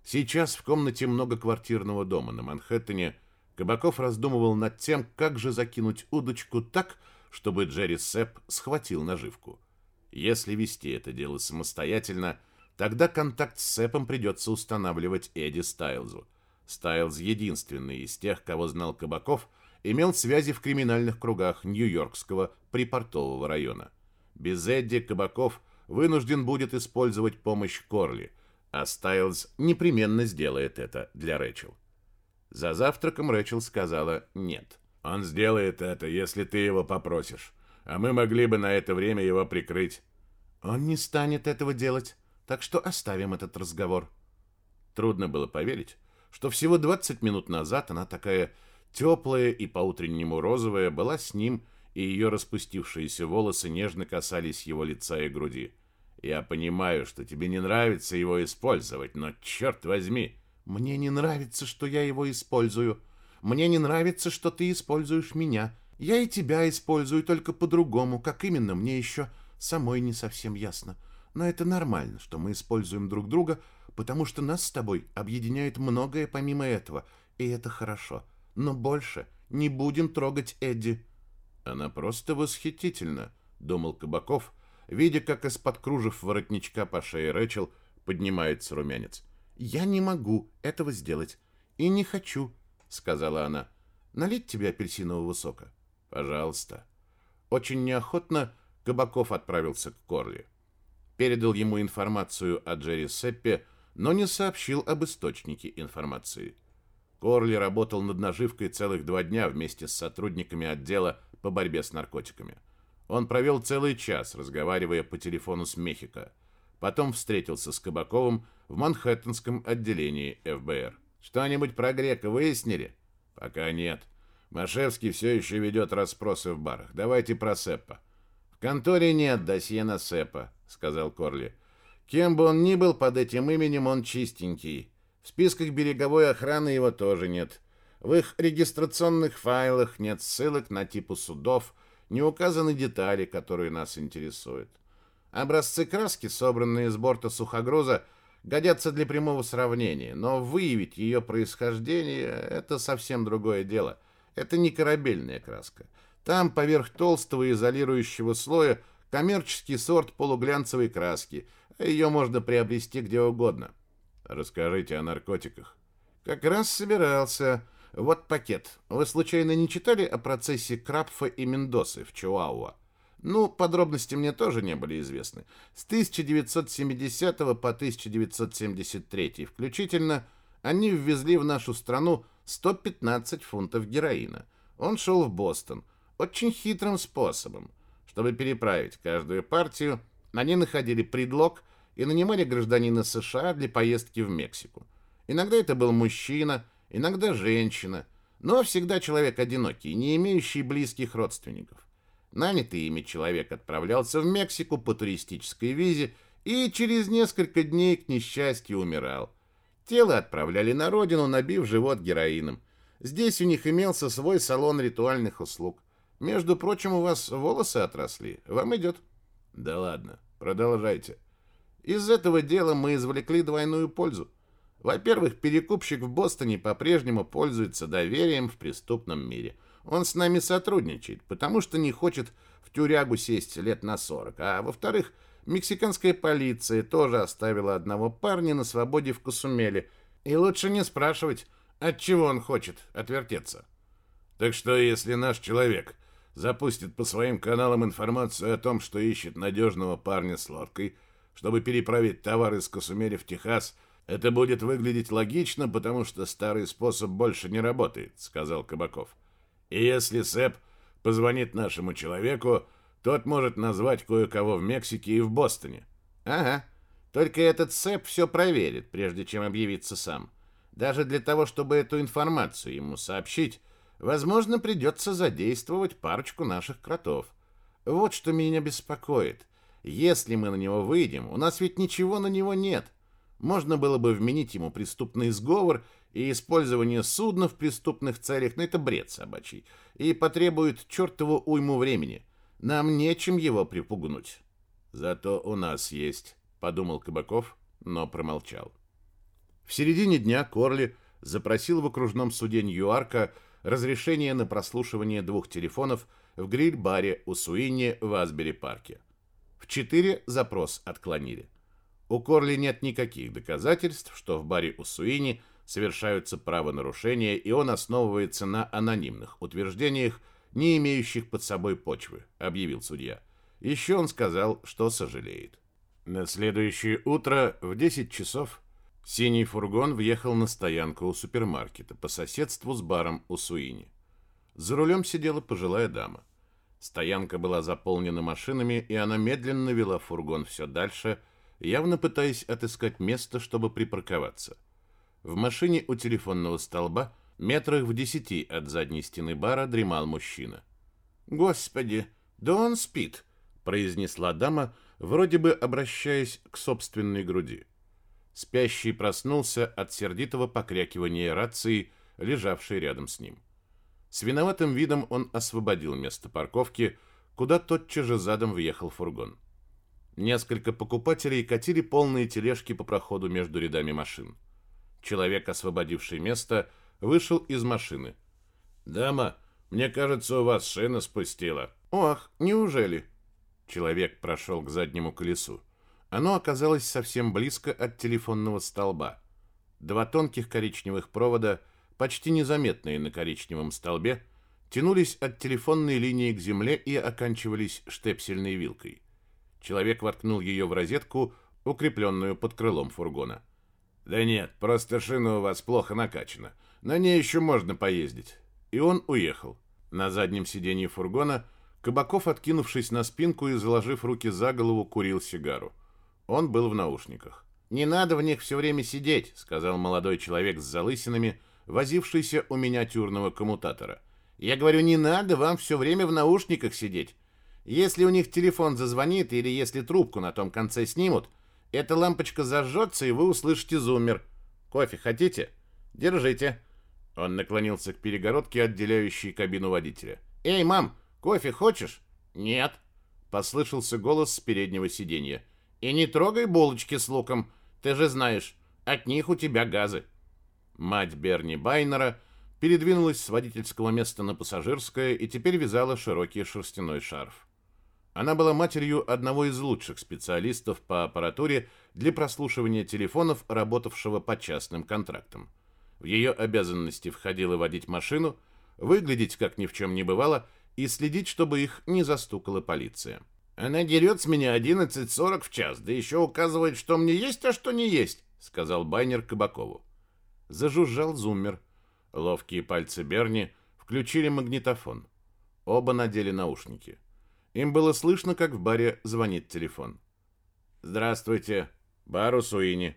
Сейчас в комнате многоквартирного дома на Манхэттене Кабаков раздумывал над тем, как же закинуть удочку так, чтобы Джерри Сэп схватил наживку. Если вести это дело самостоятельно, тогда контакт с Сэпом придется устанавливать Эдди Стайлзу – Стайлз, единственный из тех, кого знал Кабаков, имел связи в криминальных кругах Нью-Йоркского припортового района. Без Эдди Кабаков вынужден будет использовать помощь Корли, а Стайлз непременно сделает это для Рэчел. За завтраком Рэчел сказала «нет». «Он сделает это, если ты его попросишь, а мы могли бы на это время его прикрыть». «Он не станет этого делать, так что оставим этот разговор». Трудно было поверить, что всего 20 минут назад она такая теплая и по-утреннему розовая была с ним, и ее распустившиеся волосы нежно касались его лица и груди. «Я понимаю, что тебе не нравится его использовать, но черт возьми!» «Мне не нравится, что я его использую. Мне не нравится, что ты используешь меня. Я и тебя использую, только по-другому. Как именно, мне еще самой не совсем ясно. Но это нормально, что мы используем друг друга, потому что нас с тобой объединяет многое помимо этого, и это хорошо. Но больше не будем трогать Эдди. Она просто восхитительна, думал Кабаков, видя, как из-под кружев воротничка по шее Рэчел поднимается румянец. Я не могу этого сделать и не хочу, сказала она. Налить тебе апельсинового сока? Пожалуйста. Очень неохотно Кабаков отправился к Корли. Передал ему информацию о Джерри Сеппе, но не сообщил об источнике информации. Корли работал над наживкой целых два дня вместе с сотрудниками отдела по борьбе с наркотиками. Он провел целый час, разговаривая по телефону с Мехико. Потом встретился с Кабаковым в Манхэттенском отделении ФБР. «Что-нибудь про Грека выяснили?» «Пока нет. Машевский все еще ведет расспросы в барах. Давайте про Сеппа». «В конторе нет досье на Сеппа», — сказал Корли. Кем бы он ни был, под этим именем он чистенький. В списках береговой охраны его тоже нет. В их регистрационных файлах нет ссылок на типы судов, не указаны детали, которые нас интересуют. Образцы краски, собранные с борта сухогруза, годятся для прямого сравнения, но выявить ее происхождение – это совсем другое дело. Это не корабельная краска. Там поверх толстого изолирующего слоя коммерческий сорт полуглянцевой краски – ее можно приобрести где угодно. Расскажите о наркотиках. Как раз собирался. Вот пакет. Вы случайно не читали о процессе Крапфа и Мендосы в Чуауа? Ну, подробности мне тоже не были известны. С 1970 по 1973 включительно они ввезли в нашу страну 115 фунтов героина. Он шел в Бостон очень хитрым способом. Чтобы переправить каждую партию, они находили предлог и нанимали гражданина США для поездки в Мексику. Иногда это был мужчина, иногда женщина, но всегда человек одинокий, не имеющий близких родственников. Нанятый ими человек отправлялся в Мексику по туристической визе и через несколько дней, к несчастью, умирал. Тело отправляли на родину, набив живот героином. Здесь у них имелся свой салон ритуальных услуг. Между прочим, у вас волосы отросли. Вам идет. Да ладно, продолжайте. Из этого дела мы извлекли двойную пользу. Во-первых, перекупщик в Бостоне по-прежнему пользуется доверием в преступном мире. Он с нами сотрудничает, потому что не хочет в тюрягу сесть лет на 40. А во-вторых, мексиканская полиция тоже оставила одного парня на свободе в Косумеле. И лучше не спрашивать, от чего он хочет отвертеться. Так что, если наш человек запустит по своим каналам информацию о том, что ищет надежного парня с лодкой, чтобы переправить товар из Косумели в Техас, это будет выглядеть логично, потому что старый способ больше не работает, сказал Кабаков. И если Сэп позвонит нашему человеку, тот может назвать кое-кого в Мексике и в Бостоне. Ага. Только этот Сэп все проверит, прежде чем объявиться сам. Даже для того, чтобы эту информацию ему сообщить, возможно, придется задействовать парочку наших кротов. Вот что меня беспокоит. Если мы на него выйдем, у нас ведь ничего на него нет. Можно было бы вменить ему преступный сговор и использование судна в преступных целях, но это бред собачий, и потребует чертову уйму времени. Нам нечем его припугнуть. Зато у нас есть, подумал Кабаков, но промолчал. В середине дня Корли запросил в окружном суде Ньюарка разрешение на прослушивание двух телефонов в гриль-баре у Суини в Асбери-парке. В четыре запрос отклонили. У Корли нет никаких доказательств, что в баре у Суини совершаются правонарушения, и он основывается на анонимных утверждениях, не имеющих под собой почвы, объявил судья. Еще он сказал, что сожалеет. На следующее утро в 10 часов синий фургон въехал на стоянку у супермаркета по соседству с баром у Суини. За рулем сидела пожилая дама. Стоянка была заполнена машинами, и она медленно вела фургон все дальше, явно пытаясь отыскать место, чтобы припарковаться. В машине у телефонного столба, метрах в десяти от задней стены бара, дремал мужчина. «Господи, да он спит!» — произнесла дама, вроде бы обращаясь к собственной груди. Спящий проснулся от сердитого покрякивания рации, лежавшей рядом с ним. С виноватым видом он освободил место парковки, куда тотчас же задом въехал фургон. Несколько покупателей катили полные тележки по проходу между рядами машин. Человек, освободивший место, вышел из машины. «Дама, мне кажется, у вас шина спустила». «Ох, неужели?» Человек прошел к заднему колесу. Оно оказалось совсем близко от телефонного столба. Два тонких коричневых провода почти незаметные на коричневом столбе, тянулись от телефонной линии к земле и оканчивались штепсельной вилкой. Человек воткнул ее в розетку, укрепленную под крылом фургона. «Да нет, просто шина у вас плохо накачана. На ней еще можно поездить». И он уехал. На заднем сиденье фургона Кабаков, откинувшись на спинку и заложив руки за голову, курил сигару. Он был в наушниках. «Не надо в них все время сидеть», — сказал молодой человек с залысинами, возившийся у миниатюрного коммутатора. «Я говорю, не надо вам все время в наушниках сидеть. Если у них телефон зазвонит или если трубку на том конце снимут, эта лампочка зажжется, и вы услышите зуммер. Кофе хотите? Держите». Он наклонился к перегородке, отделяющей кабину водителя. «Эй, мам, кофе хочешь?» «Нет», — послышался голос с переднего сиденья. «И не трогай булочки с луком. Ты же знаешь, от них у тебя газы». Мать Берни Байнера передвинулась с водительского места на пассажирское и теперь вязала широкий шерстяной шарф. Она была матерью одного из лучших специалистов по аппаратуре для прослушивания телефонов, работавшего по частным контрактам. В ее обязанности входило водить машину, выглядеть как ни в чем не бывало и следить, чтобы их не застукала полиция. «Она дерет с меня 11.40 в час, да еще указывает, что мне есть, а что не есть», — сказал Байнер Кабакову. Зажужжал зуммер. Ловкие пальцы Берни включили магнитофон. Оба надели наушники. Им было слышно, как в баре звонит телефон. «Здравствуйте, бару Суини».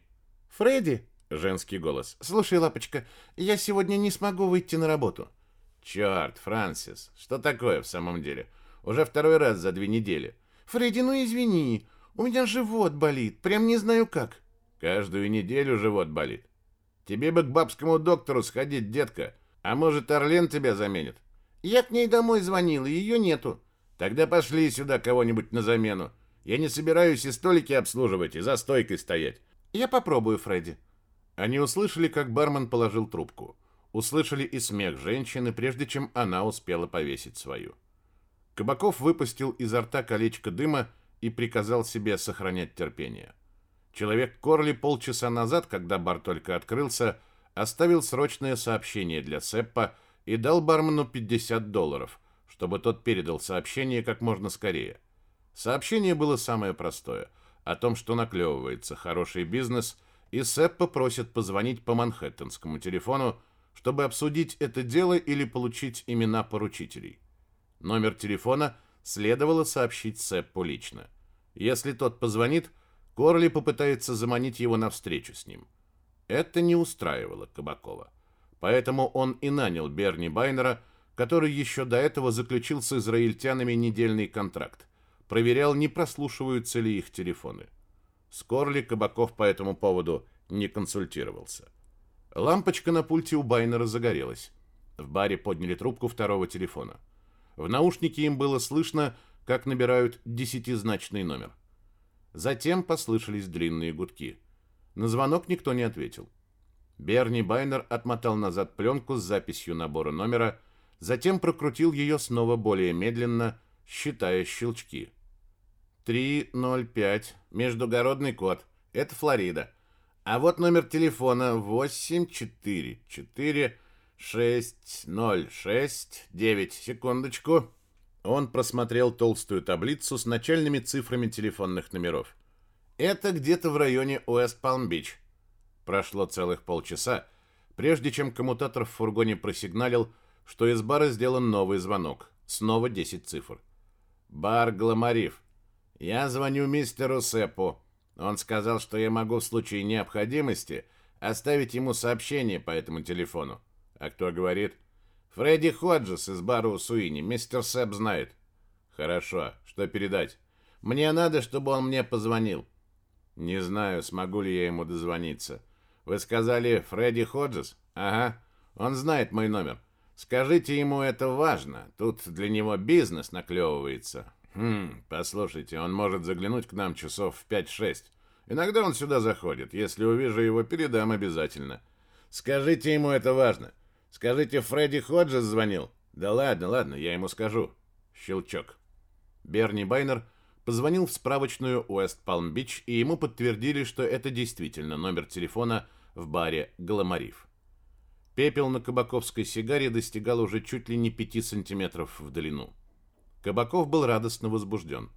«Фредди?» — женский голос. «Слушай, лапочка, я сегодня не смогу выйти на работу». «Черт, Франсис, что такое в самом деле? Уже второй раз за две недели». «Фредди, ну извини, у меня живот болит, прям не знаю как». «Каждую неделю живот болит. Тебе бы к бабскому доктору сходить, детка. А может, Орлен тебя заменит? Я к ней домой звонил, и ее нету. Тогда пошли сюда кого-нибудь на замену. Я не собираюсь и столики обслуживать, и за стойкой стоять. Я попробую, Фредди. Они услышали, как бармен положил трубку. Услышали и смех женщины, прежде чем она успела повесить свою. Кабаков выпустил изо рта колечко дыма и приказал себе сохранять терпение. Человек Корли полчаса назад, когда бар только открылся, оставил срочное сообщение для Сеппа и дал бармену 50 долларов, чтобы тот передал сообщение как можно скорее. Сообщение было самое простое – о том, что наклевывается хороший бизнес, и Сеппа просит позвонить по манхэттенскому телефону, чтобы обсудить это дело или получить имена поручителей. Номер телефона следовало сообщить Сеппу лично. Если тот позвонит, Корли попытается заманить его на встречу с ним. Это не устраивало Кабакова. Поэтому он и нанял Берни Байнера, который еще до этого заключил с израильтянами недельный контракт. Проверял, не прослушиваются ли их телефоны. С Корли Кабаков по этому поводу не консультировался. Лампочка на пульте у Байнера загорелась. В баре подняли трубку второго телефона. В наушнике им было слышно, как набирают десятизначный номер. Затем послышались длинные гудки. На звонок никто не ответил. Берни Байнер отмотал назад пленку с записью набора номера, затем прокрутил ее снова более медленно, считая щелчки. 305, междугородный код. Это Флорида. А вот номер телефона 844 6069. Секундочку. Он просмотрел толстую таблицу с начальными цифрами телефонных номеров. Это где-то в районе Уэст-Палм-Бич. Прошло целых полчаса, прежде чем коммутатор в фургоне просигналил, что из бара сделан новый звонок. Снова 10 цифр. Бар Гламариф. Я звоню мистеру Сеппу. Он сказал, что я могу в случае необходимости оставить ему сообщение по этому телефону. А кто говорит? Фредди Ходжес из бара у Суини. Мистер Сэп знает. Хорошо. Что передать? Мне надо, чтобы он мне позвонил. Не знаю, смогу ли я ему дозвониться. Вы сказали Фредди Ходжес? Ага. Он знает мой номер. Скажите ему, это важно. Тут для него бизнес наклевывается. Хм, послушайте, он может заглянуть к нам часов в 5-6. Иногда он сюда заходит. Если увижу его, передам обязательно. Скажите ему, это важно. Скажите, Фредди Ходжес звонил? Да ладно, ладно, я ему скажу. Щелчок. Берни Байнер позвонил в справочную Уэст-Палм-Бич, и ему подтвердили, что это действительно номер телефона в баре «Гламариф». Пепел на кабаковской сигаре достигал уже чуть ли не 5 сантиметров в длину. Кабаков был радостно возбужден.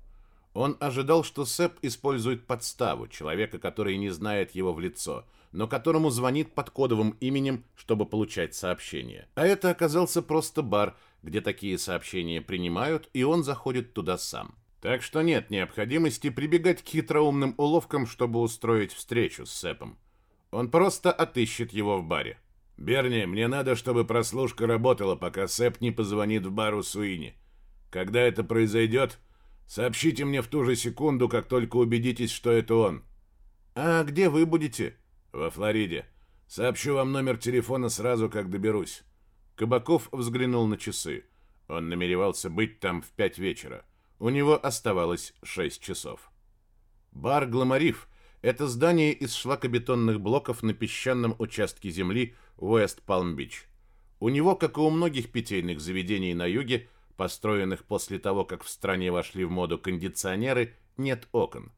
Он ожидал, что Сэп использует подставу, человека, который не знает его в лицо, но которому звонит под кодовым именем, чтобы получать сообщения. А это оказался просто бар, где такие сообщения принимают, и он заходит туда сам. Так что нет необходимости прибегать к хитроумным уловкам, чтобы устроить встречу с Сэпом. Он просто отыщет его в баре. «Берни, мне надо, чтобы прослушка работала, пока Сэп не позвонит в бару Суини. Когда это произойдет, сообщите мне в ту же секунду, как только убедитесь, что это он». «А где вы будете?» во Флориде. Сообщу вам номер телефона сразу, как доберусь. Кабаков взглянул на часы. Он намеревался быть там в пять вечера. У него оставалось шесть часов. Бар «Гламариф» — это здание из шлакобетонных блоков на песчаном участке земли Уэст-Палм-Бич. У него, как и у многих питейных заведений на юге, построенных после того, как в стране вошли в моду кондиционеры, нет окон.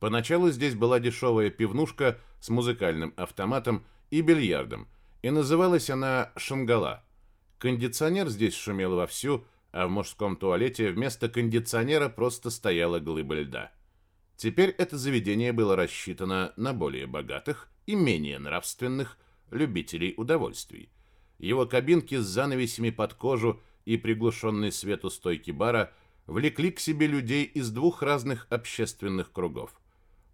Поначалу здесь была дешевая пивнушка с музыкальным автоматом и бильярдом, и называлась она «Шангала». Кондиционер здесь шумел вовсю, а в мужском туалете вместо кондиционера просто стояла глыба льда. Теперь это заведение было рассчитано на более богатых и менее нравственных любителей удовольствий. Его кабинки с занавесями под кожу и приглушенный свет у стойки бара влекли к себе людей из двух разных общественных кругов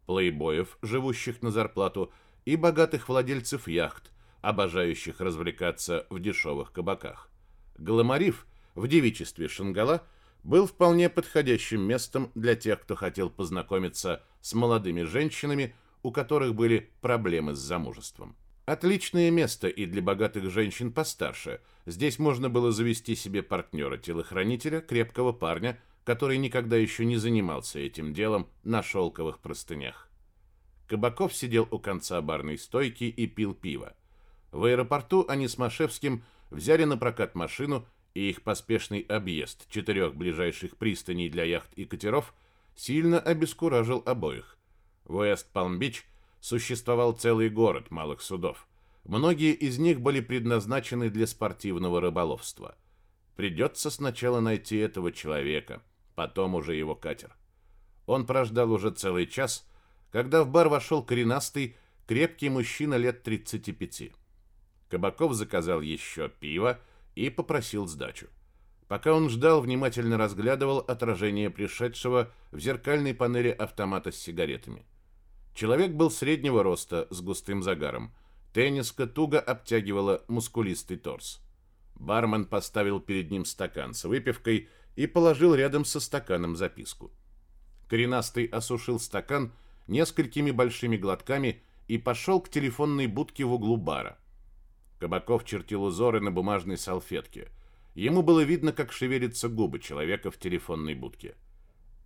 плейбоев, живущих на зарплату, и богатых владельцев яхт, обожающих развлекаться в дешевых кабаках. Гламариф в девичестве Шангала был вполне подходящим местом для тех, кто хотел познакомиться с молодыми женщинами, у которых были проблемы с замужеством. Отличное место и для богатых женщин постарше. Здесь можно было завести себе партнера-телохранителя, крепкого парня, который никогда еще не занимался этим делом на шелковых простынях. Кабаков сидел у конца барной стойки и пил пиво. В аэропорту они с Машевским взяли на прокат машину, и их поспешный объезд четырех ближайших пристаней для яхт и катеров сильно обескуражил обоих. В Уэст-Палм-Бич существовал целый город малых судов. Многие из них были предназначены для спортивного рыболовства. Придется сначала найти этого человека, потом уже его катер. Он прождал уже целый час, когда в бар вошел коренастый, крепкий мужчина лет 35. Кабаков заказал еще пиво и попросил сдачу. Пока он ждал, внимательно разглядывал отражение пришедшего в зеркальной панели автомата с сигаретами. Человек был среднего роста, с густым загаром. Тенниска туго обтягивала мускулистый торс. Бармен поставил перед ним стакан с выпивкой и положил рядом со стаканом записку. Коренастый осушил стакан несколькими большими глотками и пошел к телефонной будке в углу бара. Кабаков чертил узоры на бумажной салфетке. Ему было видно, как шевелятся губы человека в телефонной будке.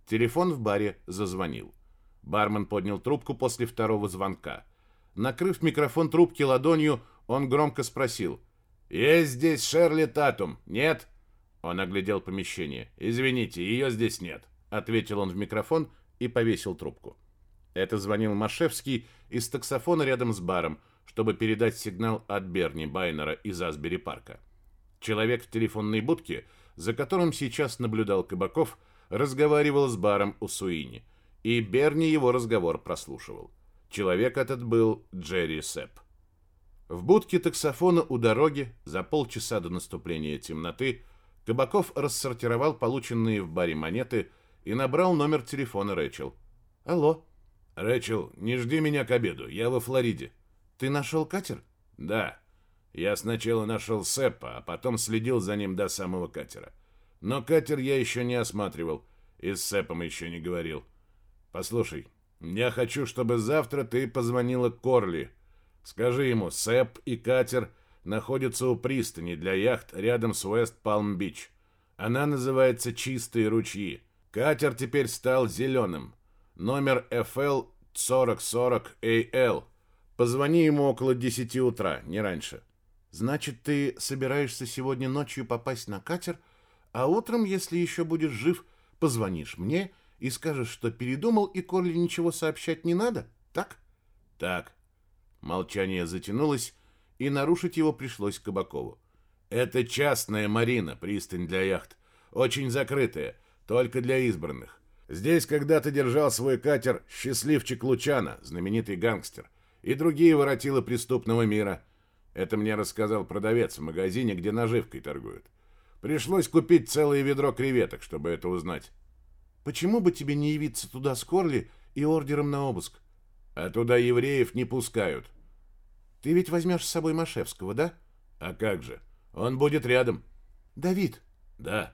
Телефон в баре зазвонил. Бармен поднял трубку после второго звонка. Накрыв микрофон трубки ладонью, он громко спросил. «Есть здесь Шерли Татум? Нет?» Он оглядел помещение. «Извините, ее здесь нет», — ответил он в микрофон и повесил трубку. Это звонил Машевский из таксофона рядом с баром, чтобы передать сигнал от Берни Байнера из Асбери парка. Человек в телефонной будке, за которым сейчас наблюдал Кабаков, разговаривал с баром у Суини, и Берни его разговор прослушивал. Человек этот был Джерри Сэп. В будке таксофона у дороги за полчаса до наступления темноты Кабаков рассортировал полученные в баре монеты и набрал номер телефона Рэчел. «Алло», «Рэчел, не жди меня к обеду, я во Флориде». «Ты нашел катер?» «Да. Я сначала нашел Сеппа, а потом следил за ним до самого катера. Но катер я еще не осматривал и с Сеппом еще не говорил. Послушай, я хочу, чтобы завтра ты позвонила Корли. Скажи ему, Сепп и катер находятся у пристани для яхт рядом с Уэст-Палм-Бич. Она называется «Чистые ручьи». Катер теперь стал зеленым номер FL 4040AL. Позвони ему около 10 утра, не раньше. Значит, ты собираешься сегодня ночью попасть на катер, а утром, если еще будешь жив, позвонишь мне и скажешь, что передумал, и Корли ничего сообщать не надо, так? Так. Молчание затянулось, и нарушить его пришлось Кабакову. Это частная марина, пристань для яхт. Очень закрытая, только для избранных. Здесь когда-то держал свой катер счастливчик Лучана, знаменитый гангстер, и другие воротилы преступного мира. Это мне рассказал продавец в магазине, где наживкой торгуют. Пришлось купить целое ведро креветок, чтобы это узнать. Почему бы тебе не явиться туда с Корли и ордером на обыск? А туда евреев не пускают. Ты ведь возьмешь с собой Машевского, да? А как же? Он будет рядом. Давид. Да.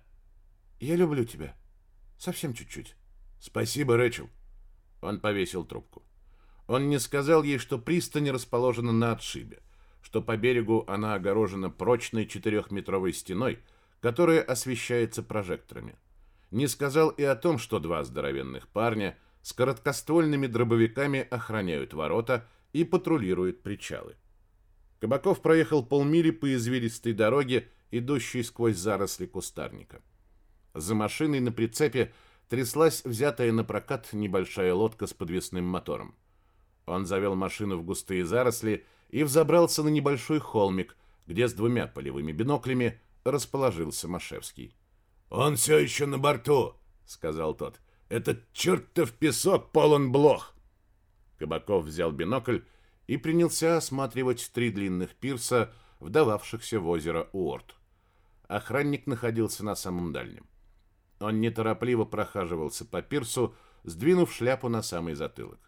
Я люблю тебя. Совсем чуть-чуть. Спасибо, Рэчел. Он повесил трубку. Он не сказал ей, что пристань расположена на отшибе, что по берегу она огорожена прочной четырехметровой стеной, которая освещается прожекторами. Не сказал и о том, что два здоровенных парня с короткоствольными дробовиками охраняют ворота и патрулируют причалы. Кабаков проехал полмили по извилистой дороге, идущей сквозь заросли кустарника. За машиной на прицепе тряслась взятая на прокат небольшая лодка с подвесным мотором. Он завел машину в густые заросли и взобрался на небольшой холмик, где с двумя полевыми биноклями расположился Машевский. «Он все еще на борту», — сказал тот. «Этот чертов песок полон блох». Кабаков взял бинокль и принялся осматривать три длинных пирса, вдававшихся в озеро Уорт. Охранник находился на самом дальнем. Он неторопливо прохаживался по пирсу, сдвинув шляпу на самый затылок.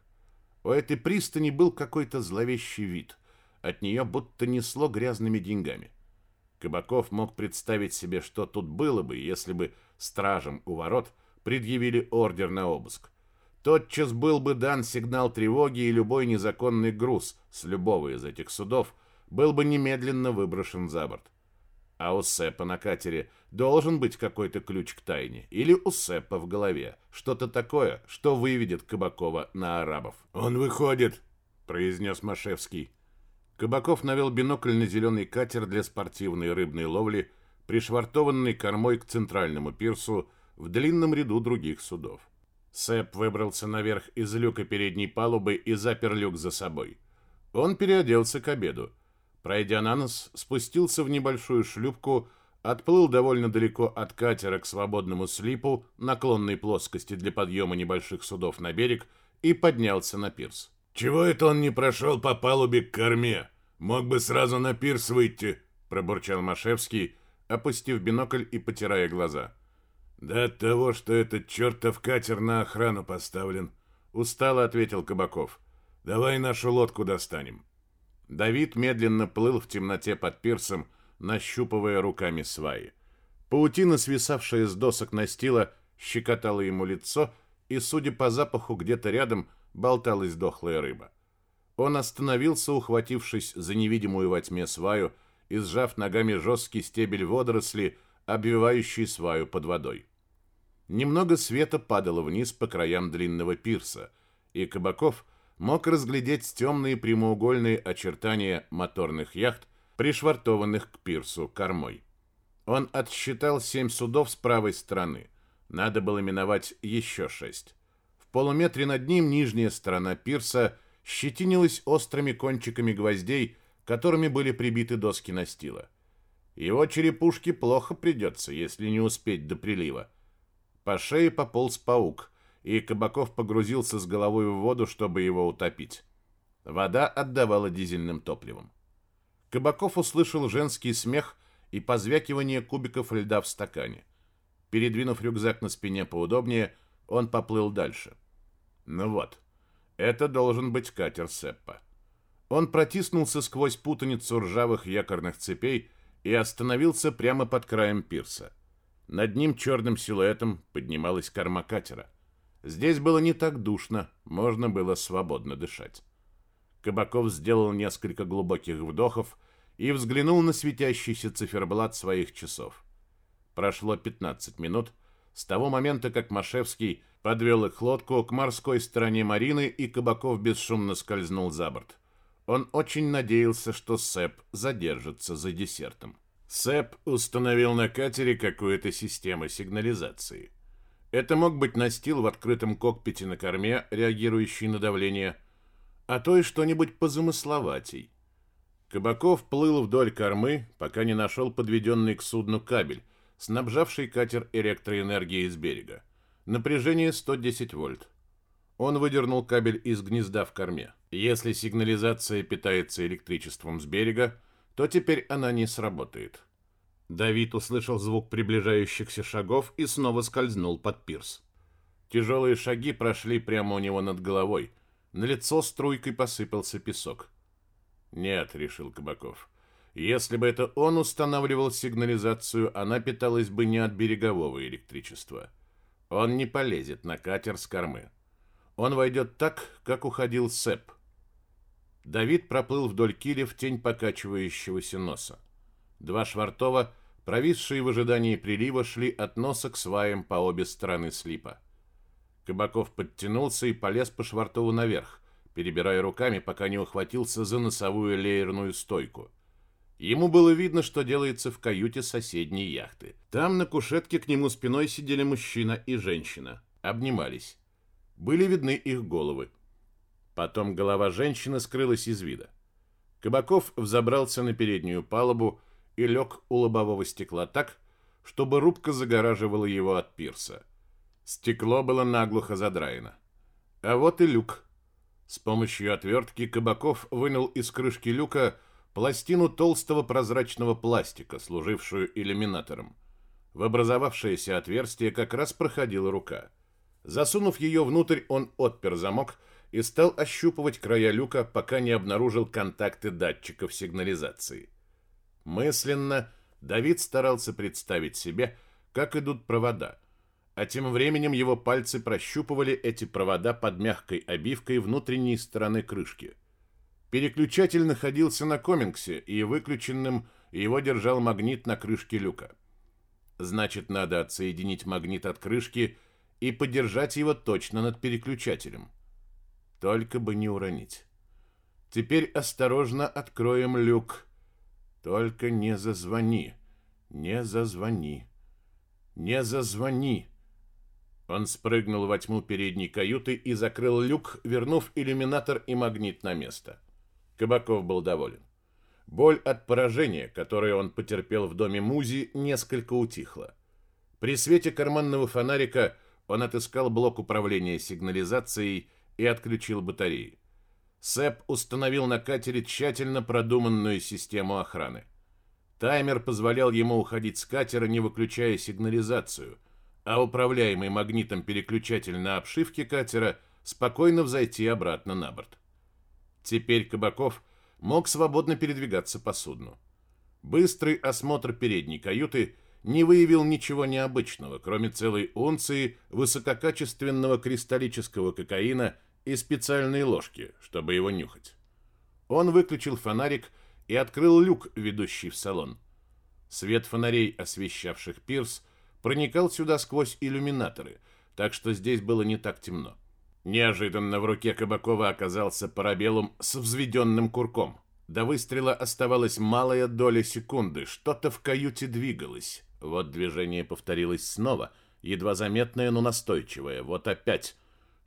У этой пристани был какой-то зловещий вид. От нее будто несло грязными деньгами. Кабаков мог представить себе, что тут было бы, если бы стражам у ворот предъявили ордер на обыск. Тотчас был бы дан сигнал тревоги, и любой незаконный груз с любого из этих судов был бы немедленно выброшен за борт. А у Сеппа на катере должен быть какой-то ключ к тайне. Или у Сеппа в голове. Что-то такое, что выведет Кабакова на арабов. «Он выходит», — произнес Машевский. Кабаков навел бинокль на зеленый катер для спортивной рыбной ловли, пришвартованный кормой к центральному пирсу в длинном ряду других судов. Сэп выбрался наверх из люка передней палубы и запер люк за собой. Он переоделся к обеду. Пройдя на нос, спустился в небольшую шлюпку, отплыл довольно далеко от катера к свободному слипу, наклонной плоскости для подъема небольших судов на берег, и поднялся на пирс. «Чего это он не прошел по палубе к корме? Мог бы сразу на пирс выйти», — пробурчал Машевский, опустив бинокль и потирая глаза. «Да от того, что этот чертов катер на охрану поставлен», — устало ответил Кабаков. «Давай нашу лодку достанем». Давид медленно плыл в темноте под пирсом, нащупывая руками сваи. Паутина, свисавшая с досок настила, щекотала ему лицо, и, судя по запаху, где-то рядом болталась дохлая рыба. Он остановился, ухватившись за невидимую во тьме сваю и сжав ногами жесткий стебель водоросли, обвивающий сваю под водой. Немного света падало вниз по краям длинного пирса, и Кабаков — мог разглядеть темные прямоугольные очертания моторных яхт, пришвартованных к пирсу кормой. Он отсчитал семь судов с правой стороны. Надо было миновать еще шесть. В полуметре над ним нижняя сторона пирса щетинилась острыми кончиками гвоздей, которыми были прибиты доски настила. Его черепушке плохо придется, если не успеть до прилива. По шее пополз паук, и Кабаков погрузился с головой в воду, чтобы его утопить. Вода отдавала дизельным топливом. Кабаков услышал женский смех и позвякивание кубиков льда в стакане. Передвинув рюкзак на спине поудобнее, он поплыл дальше. Ну вот, это должен быть катер Сеппа. Он протиснулся сквозь путаницу ржавых якорных цепей и остановился прямо под краем пирса. Над ним черным силуэтом поднималась корма катера. Здесь было не так душно, можно было свободно дышать. Кабаков сделал несколько глубоких вдохов и взглянул на светящийся циферблат своих часов. Прошло 15 минут с того момента, как Машевский подвел их лодку к морской стороне Марины, и Кабаков бесшумно скользнул за борт. Он очень надеялся, что Сэп задержится за десертом. Сэп установил на катере какую-то систему сигнализации – это мог быть настил в открытом кокпите на корме, реагирующий на давление, а то и что-нибудь позамысловатей. Кабаков плыл вдоль кормы, пока не нашел подведенный к судну кабель, снабжавший катер электроэнергией с берега. Напряжение 110 вольт. Он выдернул кабель из гнезда в корме. Если сигнализация питается электричеством с берега, то теперь она не сработает. Давид услышал звук приближающихся шагов и снова скользнул под пирс. Тяжелые шаги прошли прямо у него над головой. На лицо струйкой посыпался песок. «Нет», — решил Кабаков, — «если бы это он устанавливал сигнализацию, она питалась бы не от берегового электричества. Он не полезет на катер с кормы. Он войдет так, как уходил Сэп». Давид проплыл вдоль киля в тень покачивающегося носа. Два швартова провисшие в ожидании прилива, шли от носа к сваям по обе стороны слипа. Кабаков подтянулся и полез по швартову наверх, перебирая руками, пока не ухватился за носовую леерную стойку. Ему было видно, что делается в каюте соседней яхты. Там на кушетке к нему спиной сидели мужчина и женщина. Обнимались. Были видны их головы. Потом голова женщины скрылась из вида. Кабаков взобрался на переднюю палубу, и лег у лобового стекла так, чтобы рубка загораживала его от пирса. Стекло было наглухо задраено. А вот и люк. С помощью отвертки Кабаков вынул из крышки люка пластину толстого прозрачного пластика, служившую иллюминатором. В образовавшееся отверстие как раз проходила рука. Засунув ее внутрь, он отпер замок и стал ощупывать края люка, пока не обнаружил контакты датчиков сигнализации. Мысленно Давид старался представить себе, как идут провода, а тем временем его пальцы прощупывали эти провода под мягкой обивкой внутренней стороны крышки. Переключатель находился на комингсе и выключенным его держал магнит на крышке люка. Значит, надо отсоединить магнит от крышки и подержать его точно над переключателем. Только бы не уронить. Теперь осторожно откроем люк. Только не зазвони. Не зазвони. Не зазвони. Он спрыгнул во тьму передней каюты и закрыл люк, вернув иллюминатор и магнит на место. Кабаков был доволен. Боль от поражения, которое он потерпел в доме Музи, несколько утихла. При свете карманного фонарика он отыскал блок управления сигнализацией и отключил батареи. Сэп установил на катере тщательно продуманную систему охраны. Таймер позволял ему уходить с катера, не выключая сигнализацию, а управляемый магнитом переключатель на обшивке катера спокойно взойти обратно на борт. Теперь Кабаков мог свободно передвигаться по судну. Быстрый осмотр передней каюты не выявил ничего необычного, кроме целой унции высококачественного кристаллического кокаина и специальной ложки, чтобы его нюхать. Он выключил фонарик и открыл люк, ведущий в салон. Свет фонарей, освещавших пирс, проникал сюда сквозь иллюминаторы, так что здесь было не так темно. Неожиданно в руке Кабакова оказался парабеллум с взведенным курком. До выстрела оставалась малая доля секунды, что-то в каюте двигалось. Вот движение повторилось снова, едва заметное, но настойчивое. Вот опять.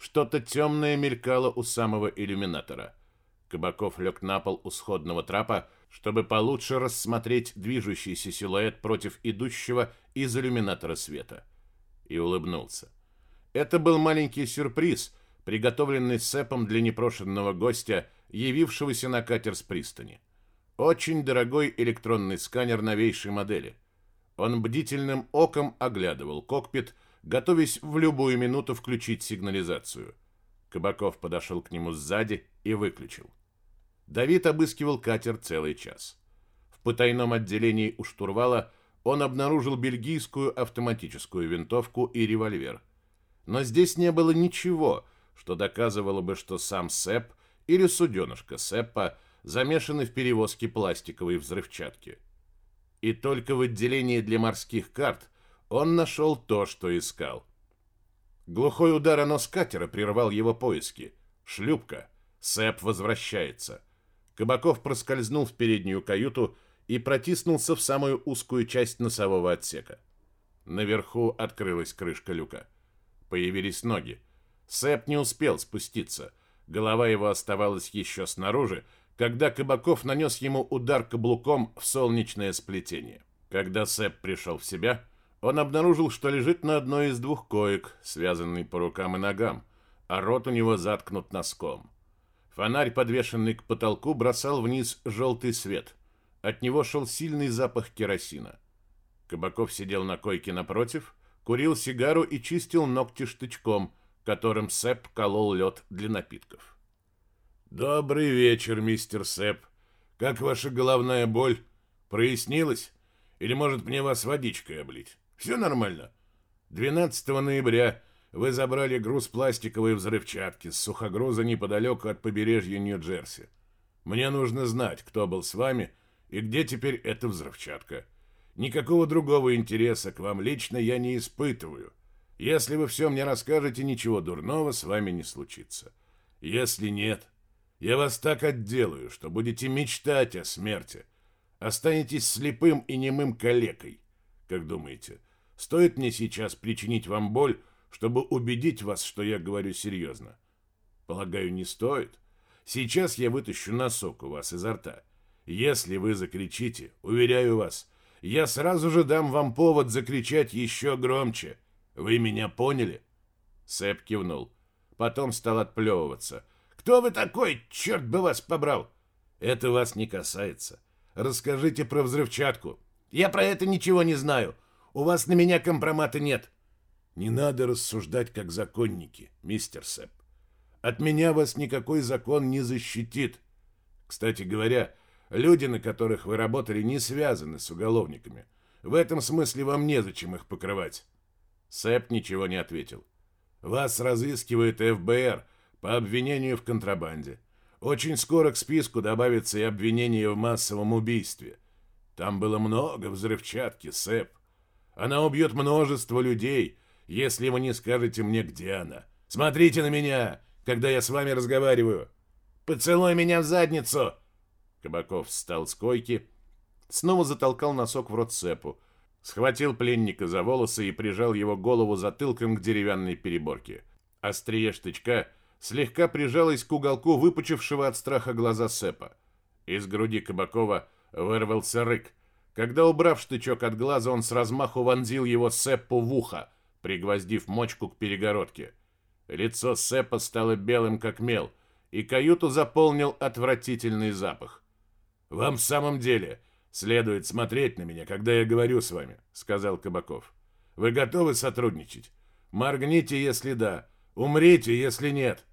Что-то темное мелькало у самого иллюминатора. Кабаков лег на пол у сходного трапа, чтобы получше рассмотреть движущийся силуэт против идущего из иллюминатора света. И улыбнулся. Это был маленький сюрприз, приготовленный Сэпом для непрошенного гостя, явившегося на катер с пристани. Очень дорогой электронный сканер новейшей модели. Он бдительным оком оглядывал кокпит, готовясь в любую минуту включить сигнализацию. Кабаков подошел к нему сзади и выключил. Давид обыскивал катер целый час. В потайном отделении у штурвала он обнаружил бельгийскую автоматическую винтовку и револьвер. Но здесь не было ничего, что доказывало бы, что сам Сэп или суденышка Сэппа замешаны в перевозке пластиковой взрывчатки. И только в отделении для морских карт он нашел то, что искал. Глухой удар о нос катера прервал его поиски. Шлюпка. Сэп возвращается. Кабаков проскользнул в переднюю каюту и протиснулся в самую узкую часть носового отсека. Наверху открылась крышка люка. Появились ноги. Сэп не успел спуститься. Голова его оставалась еще снаружи, когда Кабаков нанес ему удар каблуком в солнечное сплетение. Когда Сэп пришел в себя, он обнаружил, что лежит на одной из двух коек, связанный по рукам и ногам, а рот у него заткнут носком. Фонарь, подвешенный к потолку, бросал вниз желтый свет. От него шел сильный запах керосина. Кабаков сидел на койке напротив, курил сигару и чистил ногти штычком, которым Сэп колол лед для напитков. «Добрый вечер, мистер Сэп. Как ваша головная боль? Прояснилась? Или, может, мне вас водичкой облить? Все нормально. 12 ноября вы забрали груз пластиковой взрывчатки с сухогруза неподалеку от побережья Нью-Джерси. Мне нужно знать, кто был с вами и где теперь эта взрывчатка. Никакого другого интереса к вам лично я не испытываю. Если вы все мне расскажете, ничего дурного с вами не случится. Если нет, я вас так отделаю, что будете мечтать о смерти. Останетесь слепым и немым калекой. Как думаете, стоит мне сейчас причинить вам боль, чтобы убедить вас, что я говорю серьезно? Полагаю, не стоит. Сейчас я вытащу носок у вас изо рта. Если вы закричите, уверяю вас, я сразу же дам вам повод закричать еще громче. Вы меня поняли?» Сэп кивнул. Потом стал отплевываться – кто вы такой, черт бы вас побрал? Это вас не касается. Расскажите про взрывчатку. Я про это ничего не знаю. У вас на меня компромата нет. Не надо рассуждать как законники, мистер Сэп. От меня вас никакой закон не защитит. Кстати говоря, люди, на которых вы работали, не связаны с уголовниками. В этом смысле вам незачем их покрывать. Сэп ничего не ответил. Вас разыскивает ФБР, по обвинению в контрабанде. Очень скоро к списку добавится и обвинение в массовом убийстве. Там было много взрывчатки, Сэп. Она убьет множество людей, если вы не скажете мне, где она. Смотрите на меня, когда я с вами разговариваю. Поцелуй меня в задницу!» Кабаков встал с койки, снова затолкал носок в рот Сэпу, схватил пленника за волосы и прижал его голову затылком к деревянной переборке. Острие штычка слегка прижалось к уголку выпучившего от страха глаза Сэпа. Из груди Кабакова вырвался рык. Когда, убрав штычок от глаза, он с размаху вонзил его Сэппу в ухо, пригвоздив мочку к перегородке. Лицо Сэпа стало белым, как мел, и каюту заполнил отвратительный запах. «Вам в самом деле следует смотреть на меня, когда я говорю с вами», — сказал Кабаков. «Вы готовы сотрудничать? Моргните, если да. Умрите, если нет».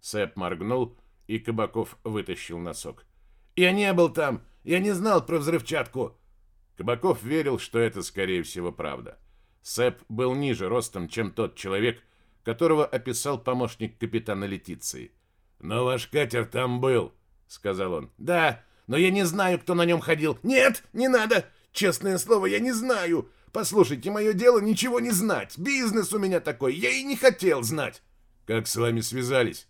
Сэп моргнул, и Кабаков вытащил носок. «Я не был там! Я не знал про взрывчатку!» Кабаков верил, что это, скорее всего, правда. Сэп был ниже ростом, чем тот человек, которого описал помощник капитана Летиции. «Но ваш катер там был», — сказал он. «Да, но я не знаю, кто на нем ходил. Нет, не надо! Честное слово, я не знаю. Послушайте, мое дело ничего не знать. Бизнес у меня такой, я и не хотел знать». «Как с вами связались?»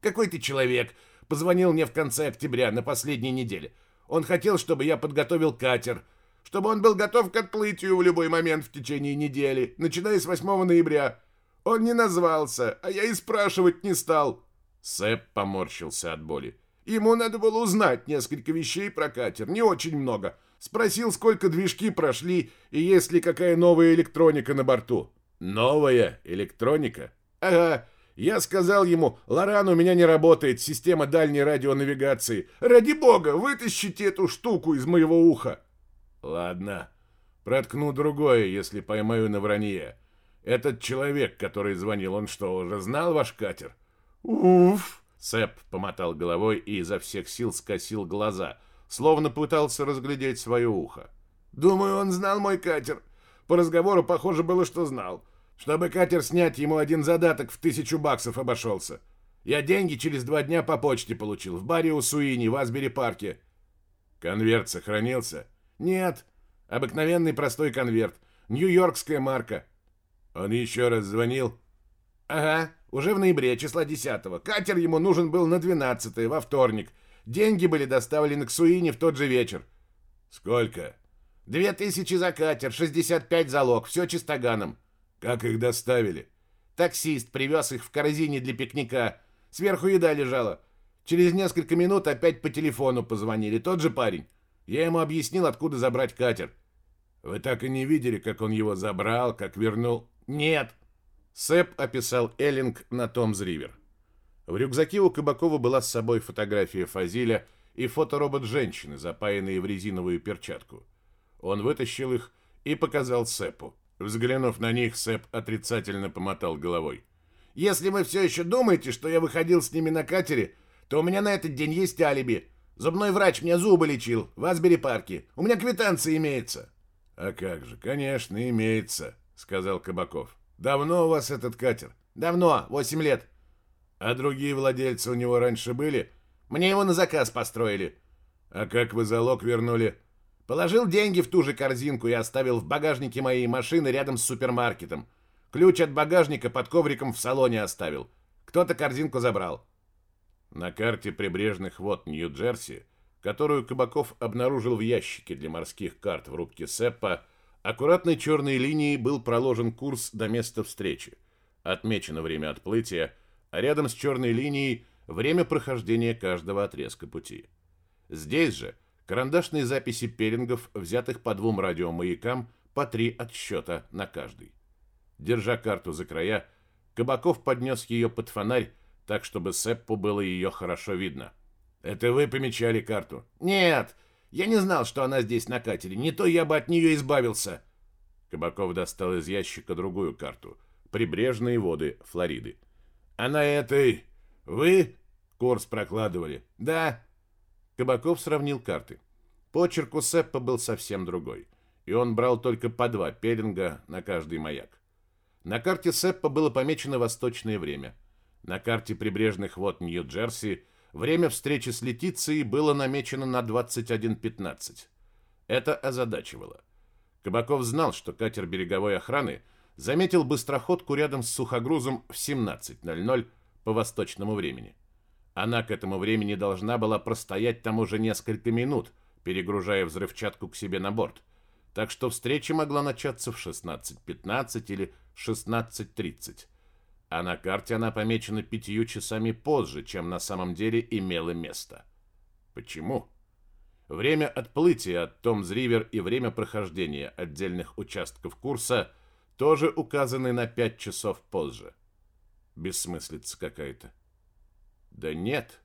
«Какой-то человек позвонил мне в конце октября, на последней неделе. Он хотел, чтобы я подготовил катер, чтобы он был готов к отплытию в любой момент в течение недели, начиная с 8 ноября. Он не назвался, а я и спрашивать не стал». Сэп поморщился от боли. Ему надо было узнать несколько вещей про катер, не очень много. Спросил, сколько движки прошли и есть ли какая новая электроника на борту. Новая электроника? Ага. Я сказал ему, Лоран, у меня не работает система дальней радионавигации. Ради бога, вытащите эту штуку из моего уха. Ладно, проткну другое, если поймаю на вранье. Этот человек, который звонил, он что, уже знал ваш катер? Уф! Сэп помотал головой и изо всех сил скосил глаза, словно пытался разглядеть свое ухо. «Думаю, он знал мой катер. По разговору похоже было, что знал. Чтобы катер снять, ему один задаток в тысячу баксов обошелся. Я деньги через два дня по почте получил, в баре у Суини, в Асбери-парке». «Конверт сохранился?» «Нет. Обыкновенный простой конверт. Нью-Йоркская марка». «Он еще раз звонил?» «Ага. Уже в ноябре, числа 10 Катер ему нужен был на 12 во вторник. Деньги были доставлены к Суине в тот же вечер. Сколько? Две тысячи за катер, 65 залог, все чистоганом. Как их доставили? Таксист привез их в корзине для пикника. Сверху еда лежала. Через несколько минут опять по телефону позвонили. Тот же парень. Я ему объяснил, откуда забрать катер. Вы так и не видели, как он его забрал, как вернул? Нет. Сэп описал Эллинг на Томс-Ривер. В рюкзаке у Кабакова была с собой фотография Фазиля и фоторобот женщины, запаянные в резиновую перчатку. Он вытащил их и показал Сэпу. Взглянув на них, Сэп отрицательно помотал головой. «Если вы все еще думаете, что я выходил с ними на катере, то у меня на этот день есть алиби. Зубной врач мне зубы лечил в Асбери-парке. У меня квитанция имеется». «А как же, конечно, имеется», — сказал Кабаков. Давно у вас этот катер? Давно, восемь лет. А другие владельцы у него раньше были? Мне его на заказ построили. А как вы залог вернули? Положил деньги в ту же корзинку и оставил в багажнике моей машины рядом с супермаркетом. Ключ от багажника под ковриком в салоне оставил. Кто-то корзинку забрал. На карте прибрежных вод Нью-Джерси, которую Кабаков обнаружил в ящике для морских карт в рубке Сеппа, Аккуратной черной линией был проложен курс до места встречи. Отмечено время отплытия, а рядом с черной линией время прохождения каждого отрезка пути. Здесь же карандашные записи перингов, взятых по двум радиомаякам, по три отсчета на каждый. Держа карту за края, Кабаков поднес ее под фонарь, так, чтобы Сеппу было ее хорошо видно. «Это вы помечали карту?» «Нет, я не знал, что она здесь на катере. Не то я бы от нее избавился. Кабаков достал из ящика другую карту. Прибрежные воды Флориды. А на этой вы курс прокладывали? Да. Кабаков сравнил карты. Почерк у Сеппа был совсем другой. И он брал только по два пелинга на каждый маяк. На карте Сеппа было помечено восточное время. На карте прибрежных вод Нью-Джерси Время встречи с Летицией было намечено на 21.15. Это озадачивало. Кабаков знал, что катер береговой охраны заметил быстроходку рядом с сухогрузом в 17.00 по восточному времени. Она к этому времени должна была простоять там уже несколько минут, перегружая взрывчатку к себе на борт. Так что встреча могла начаться в 16.15 или 16.30. А на карте она помечена пятью часами позже, чем на самом деле имело место. Почему? Время отплытия от Томс-Ривер и время прохождения отдельных участков курса тоже указаны на 5 часов позже. Бессмыслица какая-то. Да нет,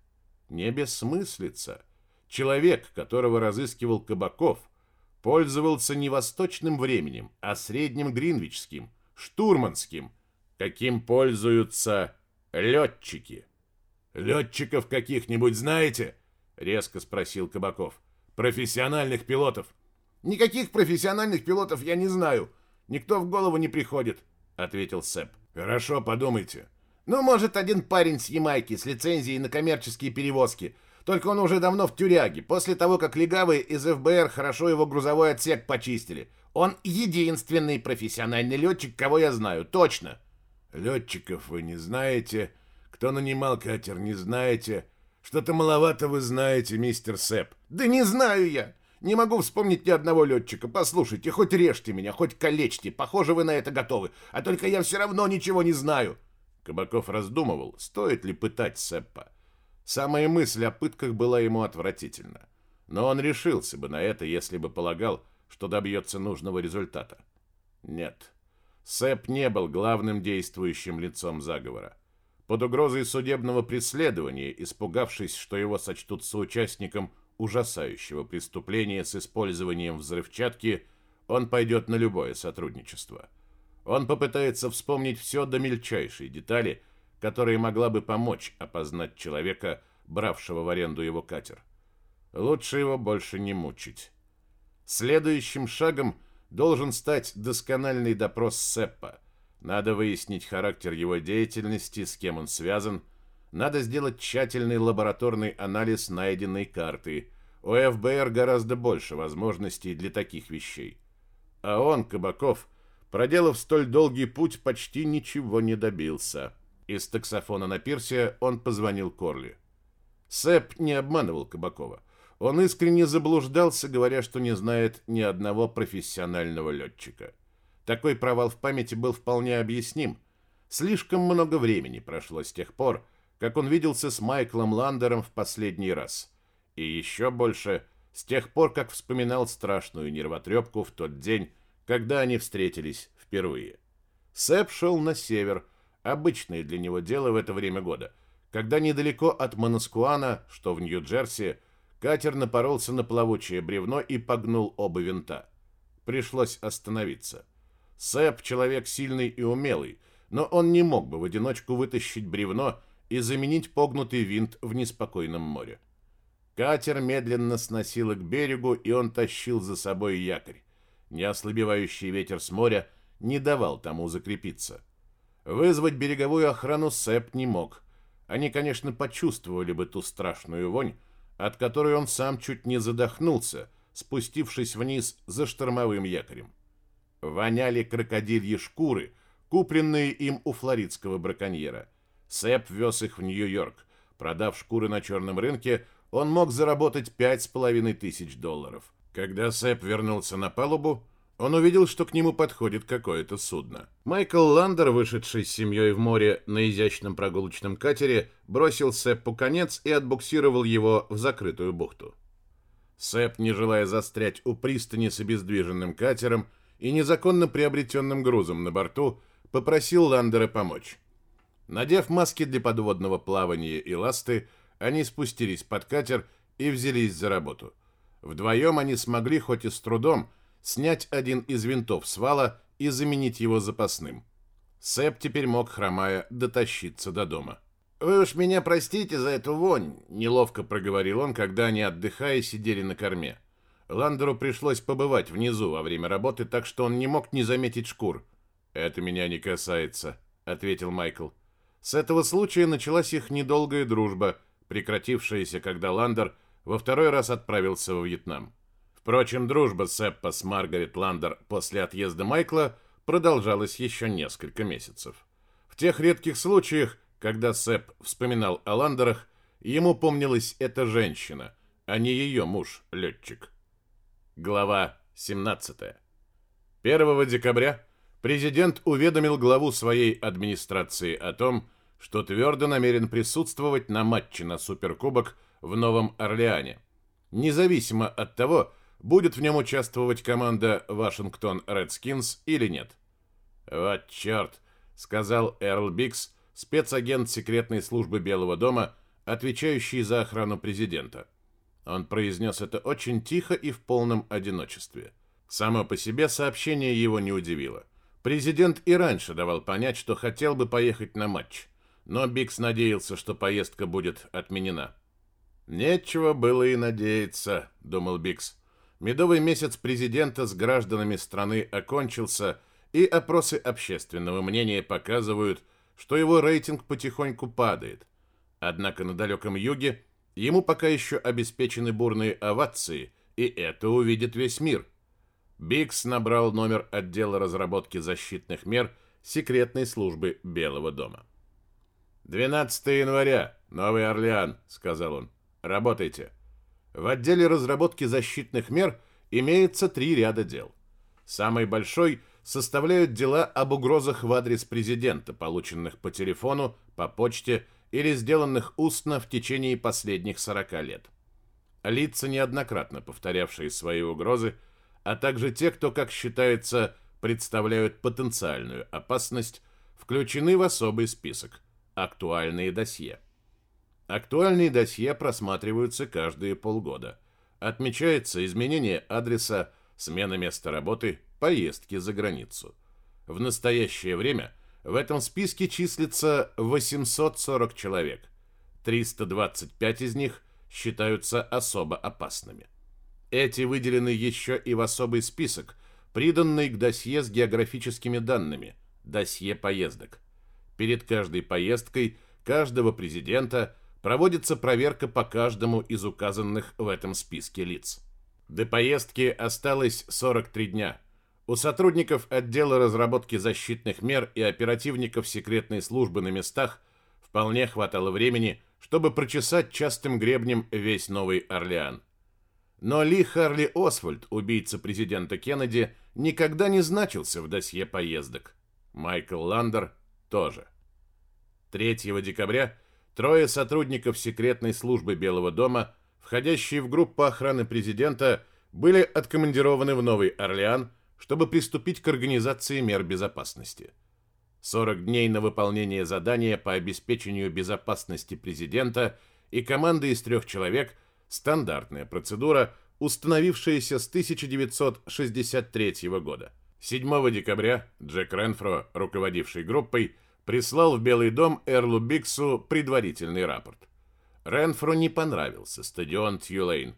не бессмыслица. Человек, которого разыскивал Кабаков, пользовался не восточным временем, а средним гринвичским, штурманским, каким пользуются летчики. «Летчиков каких-нибудь знаете?» — резко спросил Кабаков. «Профессиональных пилотов». «Никаких профессиональных пилотов я не знаю. Никто в голову не приходит», — ответил Сэп. «Хорошо, подумайте. Ну, может, один парень с Ямайки с лицензией на коммерческие перевозки. Только он уже давно в тюряге, после того, как легавые из ФБР хорошо его грузовой отсек почистили. Он единственный профессиональный летчик, кого я знаю, точно. Летчиков вы не знаете, кто нанимал катер, не знаете. Что-то маловато вы знаете, мистер Сэп. Да не знаю я. Не могу вспомнить ни одного летчика. Послушайте, хоть режьте меня, хоть калечьте. Похоже, вы на это готовы. А только я все равно ничего не знаю. Кабаков раздумывал, стоит ли пытать Сеппа. Самая мысль о пытках была ему отвратительна. Но он решился бы на это, если бы полагал, что добьется нужного результата. Нет. Сэп не был главным действующим лицом заговора. Под угрозой судебного преследования, испугавшись, что его сочтут соучастником ужасающего преступления с использованием взрывчатки, он пойдет на любое сотрудничество. Он попытается вспомнить все до мельчайшей детали, которая могла бы помочь опознать человека, бравшего в аренду его катер. Лучше его больше не мучить. Следующим шагом должен стать доскональный допрос Сеппа. Надо выяснить характер его деятельности, с кем он связан. Надо сделать тщательный лабораторный анализ найденной карты. У ФБР гораздо больше возможностей для таких вещей. А он, Кабаков, проделав столь долгий путь, почти ничего не добился. Из таксофона на пирсе он позвонил Корли. Сэп не обманывал Кабакова. Он искренне заблуждался, говоря, что не знает ни одного профессионального летчика. Такой провал в памяти был вполне объясним. Слишком много времени прошло с тех пор, как он виделся с Майклом Ландером в последний раз. И еще больше с тех пор, как вспоминал страшную нервотрепку в тот день, когда они встретились впервые. Сэп шел на север, обычное для него дело в это время года, когда недалеко от Манаскуана, что в Нью-Джерси, катер напоролся на плавучее бревно и погнул оба винта. Пришлось остановиться. Сэп человек сильный и умелый, но он не мог бы в одиночку вытащить бревно и заменить погнутый винт в неспокойном море. Катер медленно сносило к берегу, и он тащил за собой якорь. Неослабевающий ветер с моря не давал тому закрепиться. Вызвать береговую охрану Сэп не мог. Они, конечно, почувствовали бы ту страшную вонь, от которой он сам чуть не задохнулся, спустившись вниз за штормовым якорем. Воняли крокодильи шкуры, купленные им у флоридского браконьера. Сэп вез их в Нью-Йорк. Продав шкуры на черном рынке, он мог заработать пять с половиной тысяч долларов. Когда Сэп вернулся на палубу, он увидел, что к нему подходит какое-то судно. Майкл Ландер, вышедший с семьей в море на изящном прогулочном катере, бросил Сэппу конец и отбуксировал его в закрытую бухту. Сэп, не желая застрять у пристани с обездвиженным катером и незаконно приобретенным грузом на борту, попросил Ландера помочь. Надев маски для подводного плавания и ласты, они спустились под катер и взялись за работу – Вдвоем они смогли, хоть и с трудом, снять один из винтов с вала и заменить его запасным. Сэп теперь мог, хромая, дотащиться до дома. «Вы уж меня простите за эту вонь», — неловко проговорил он, когда они, отдыхая, сидели на корме. Ландеру пришлось побывать внизу во время работы, так что он не мог не заметить шкур. «Это меня не касается», — ответил Майкл. С этого случая началась их недолгая дружба, прекратившаяся, когда Ландер во второй раз отправился во Вьетнам. Впрочем, дружба Сеппа с Маргарет Ландер после отъезда Майкла продолжалась еще несколько месяцев. В тех редких случаях, когда Сепп вспоминал о Ландерах, ему помнилась эта женщина, а не ее муж, летчик. Глава 17. 1 декабря президент уведомил главу своей администрации о том, что твердо намерен присутствовать на матче на Суперкубок в Новом Орлеане, независимо от того, будет в нем участвовать команда Вашингтон Редскинс или нет. «Вот черт», — сказал Эрл Бикс, спецагент секретной службы Белого дома, отвечающий за охрану президента. Он произнес это очень тихо и в полном одиночестве. Само по себе сообщение его не удивило. Президент и раньше давал понять, что хотел бы поехать на матч, но Бикс надеялся, что поездка будет отменена. «Нечего было и надеяться», — думал Бикс. Медовый месяц президента с гражданами страны окончился, и опросы общественного мнения показывают, что его рейтинг потихоньку падает. Однако на далеком юге ему пока еще обеспечены бурные овации, и это увидит весь мир. Бикс набрал номер отдела разработки защитных мер секретной службы Белого дома. «12 января, Новый Орлеан», — сказал он. «Работайте». В отделе разработки защитных мер имеется три ряда дел. Самый большой составляют дела об угрозах в адрес президента, полученных по телефону, по почте или сделанных устно в течение последних 40 лет. Лица, неоднократно повторявшие свои угрозы, а также те, кто, как считается, представляют потенциальную опасность, включены в особый список «Актуальные досье». Актуальные досье просматриваются каждые полгода. Отмечается изменение адреса, смена места работы, поездки за границу. В настоящее время в этом списке числится 840 человек. 325 из них считаются особо опасными. Эти выделены еще и в особый список, приданный к досье с географическими данными, досье поездок. Перед каждой поездкой каждого президента – проводится проверка по каждому из указанных в этом списке лиц. До поездки осталось 43 дня. У сотрудников отдела разработки защитных мер и оперативников секретной службы на местах вполне хватало времени, чтобы прочесать частым гребнем весь Новый Орлеан. Но Ли Харли Освальд, убийца президента Кеннеди, никогда не значился в досье поездок. Майкл Ландер тоже. 3 декабря Трое сотрудников секретной службы Белого дома, входящие в группу охраны президента, были откомандированы в Новый Орлеан, чтобы приступить к организации мер безопасности. 40 дней на выполнение задания по обеспечению безопасности президента и команда из трех человек – стандартная процедура, установившаяся с 1963 года. 7 декабря Джек Ренфро, руководивший группой, прислал в Белый дом Эрлу Биксу предварительный рапорт. Ренфру не понравился стадион Тьюлейн.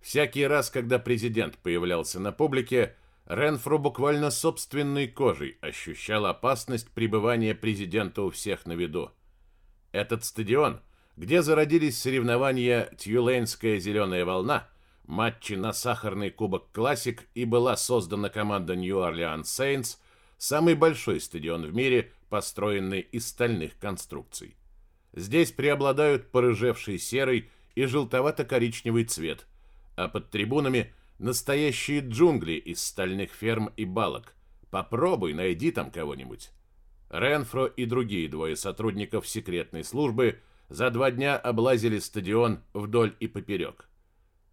Всякий раз, когда президент появлялся на публике, Ренфру буквально собственной кожей ощущал опасность пребывания президента у всех на виду. Этот стадион, где зародились соревнования «Тьюлейнская зеленая волна», матчи на сахарный кубок «Классик» и была создана команда Нью-Орлеан Сейнс, самый большой стадион в мире – построенный из стальных конструкций. Здесь преобладают порыжевший серый и желтовато-коричневый цвет, а под трибунами настоящие джунгли из стальных ферм и балок. Попробуй, найди там кого-нибудь. Ренфро и другие двое сотрудников секретной службы за два дня облазили стадион вдоль и поперек.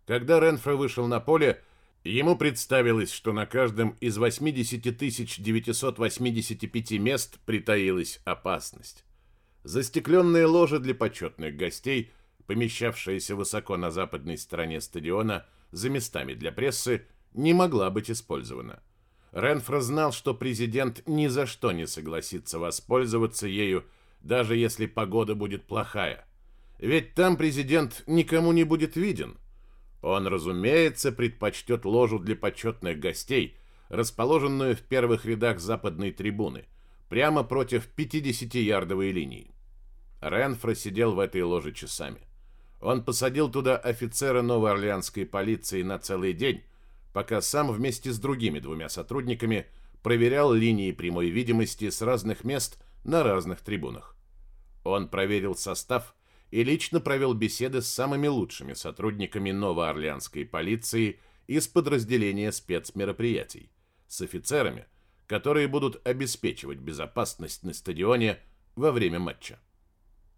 Когда Ренфро вышел на поле, Ему представилось, что на каждом из 80 985 мест притаилась опасность. Застекленные ложи для почетных гостей, помещавшиеся высоко на западной стороне стадиона за местами для прессы, не могла быть использована. Ренфро знал, что президент ни за что не согласится воспользоваться ею, даже если погода будет плохая. Ведь там президент никому не будет виден – он, разумеется, предпочтет ложу для почетных гостей, расположенную в первых рядах западной трибуны, прямо против 50-ярдовой линии. Ренфро сидел в этой ложе часами. Он посадил туда офицера Новоорлеанской полиции на целый день, пока сам вместе с другими двумя сотрудниками проверял линии прямой видимости с разных мест на разных трибунах. Он проверил состав и лично провел беседы с самыми лучшими сотрудниками Новоорлеанской полиции из подразделения спецмероприятий, с офицерами, которые будут обеспечивать безопасность на стадионе во время матча.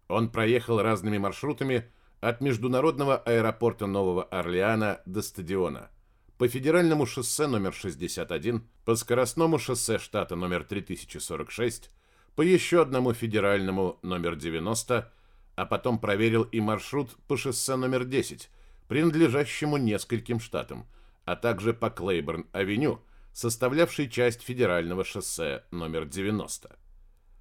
Он проехал разными маршрутами от международного аэропорта Нового Орлеана до стадиона, по федеральному шоссе номер 61, по скоростному шоссе штата номер 3046, по еще одному федеральному номер 90, а потом проверил и маршрут по шоссе номер 10, принадлежащему нескольким штатам, а также по Клейборн-авеню, составлявшей часть федерального шоссе номер 90.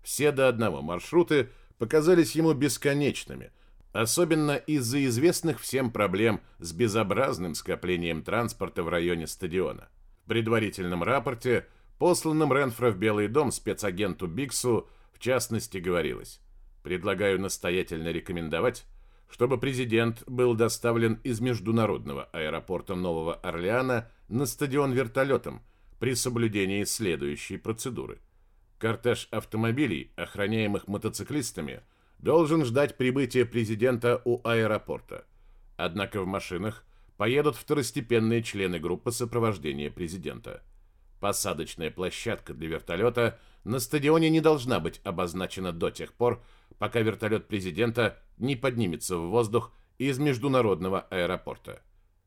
Все до одного маршруты показались ему бесконечными, особенно из-за известных всем проблем с безобразным скоплением транспорта в районе стадиона. В предварительном рапорте посланном Ренфро в Белый дом спецагенту Биксу, в частности, говорилось «Предлагаю настоятельно рекомендовать, чтобы президент был доставлен из международного аэропорта Нового Орлеана на стадион вертолетом при соблюдении следующей процедуры. Кортеж автомобилей, охраняемых мотоциклистами, должен ждать прибытия президента у аэропорта. Однако в машинах поедут второстепенные члены группы сопровождения президента – Посадочная площадка для вертолета на стадионе не должна быть обозначена до тех пор, пока вертолет президента не поднимется в воздух из международного аэропорта.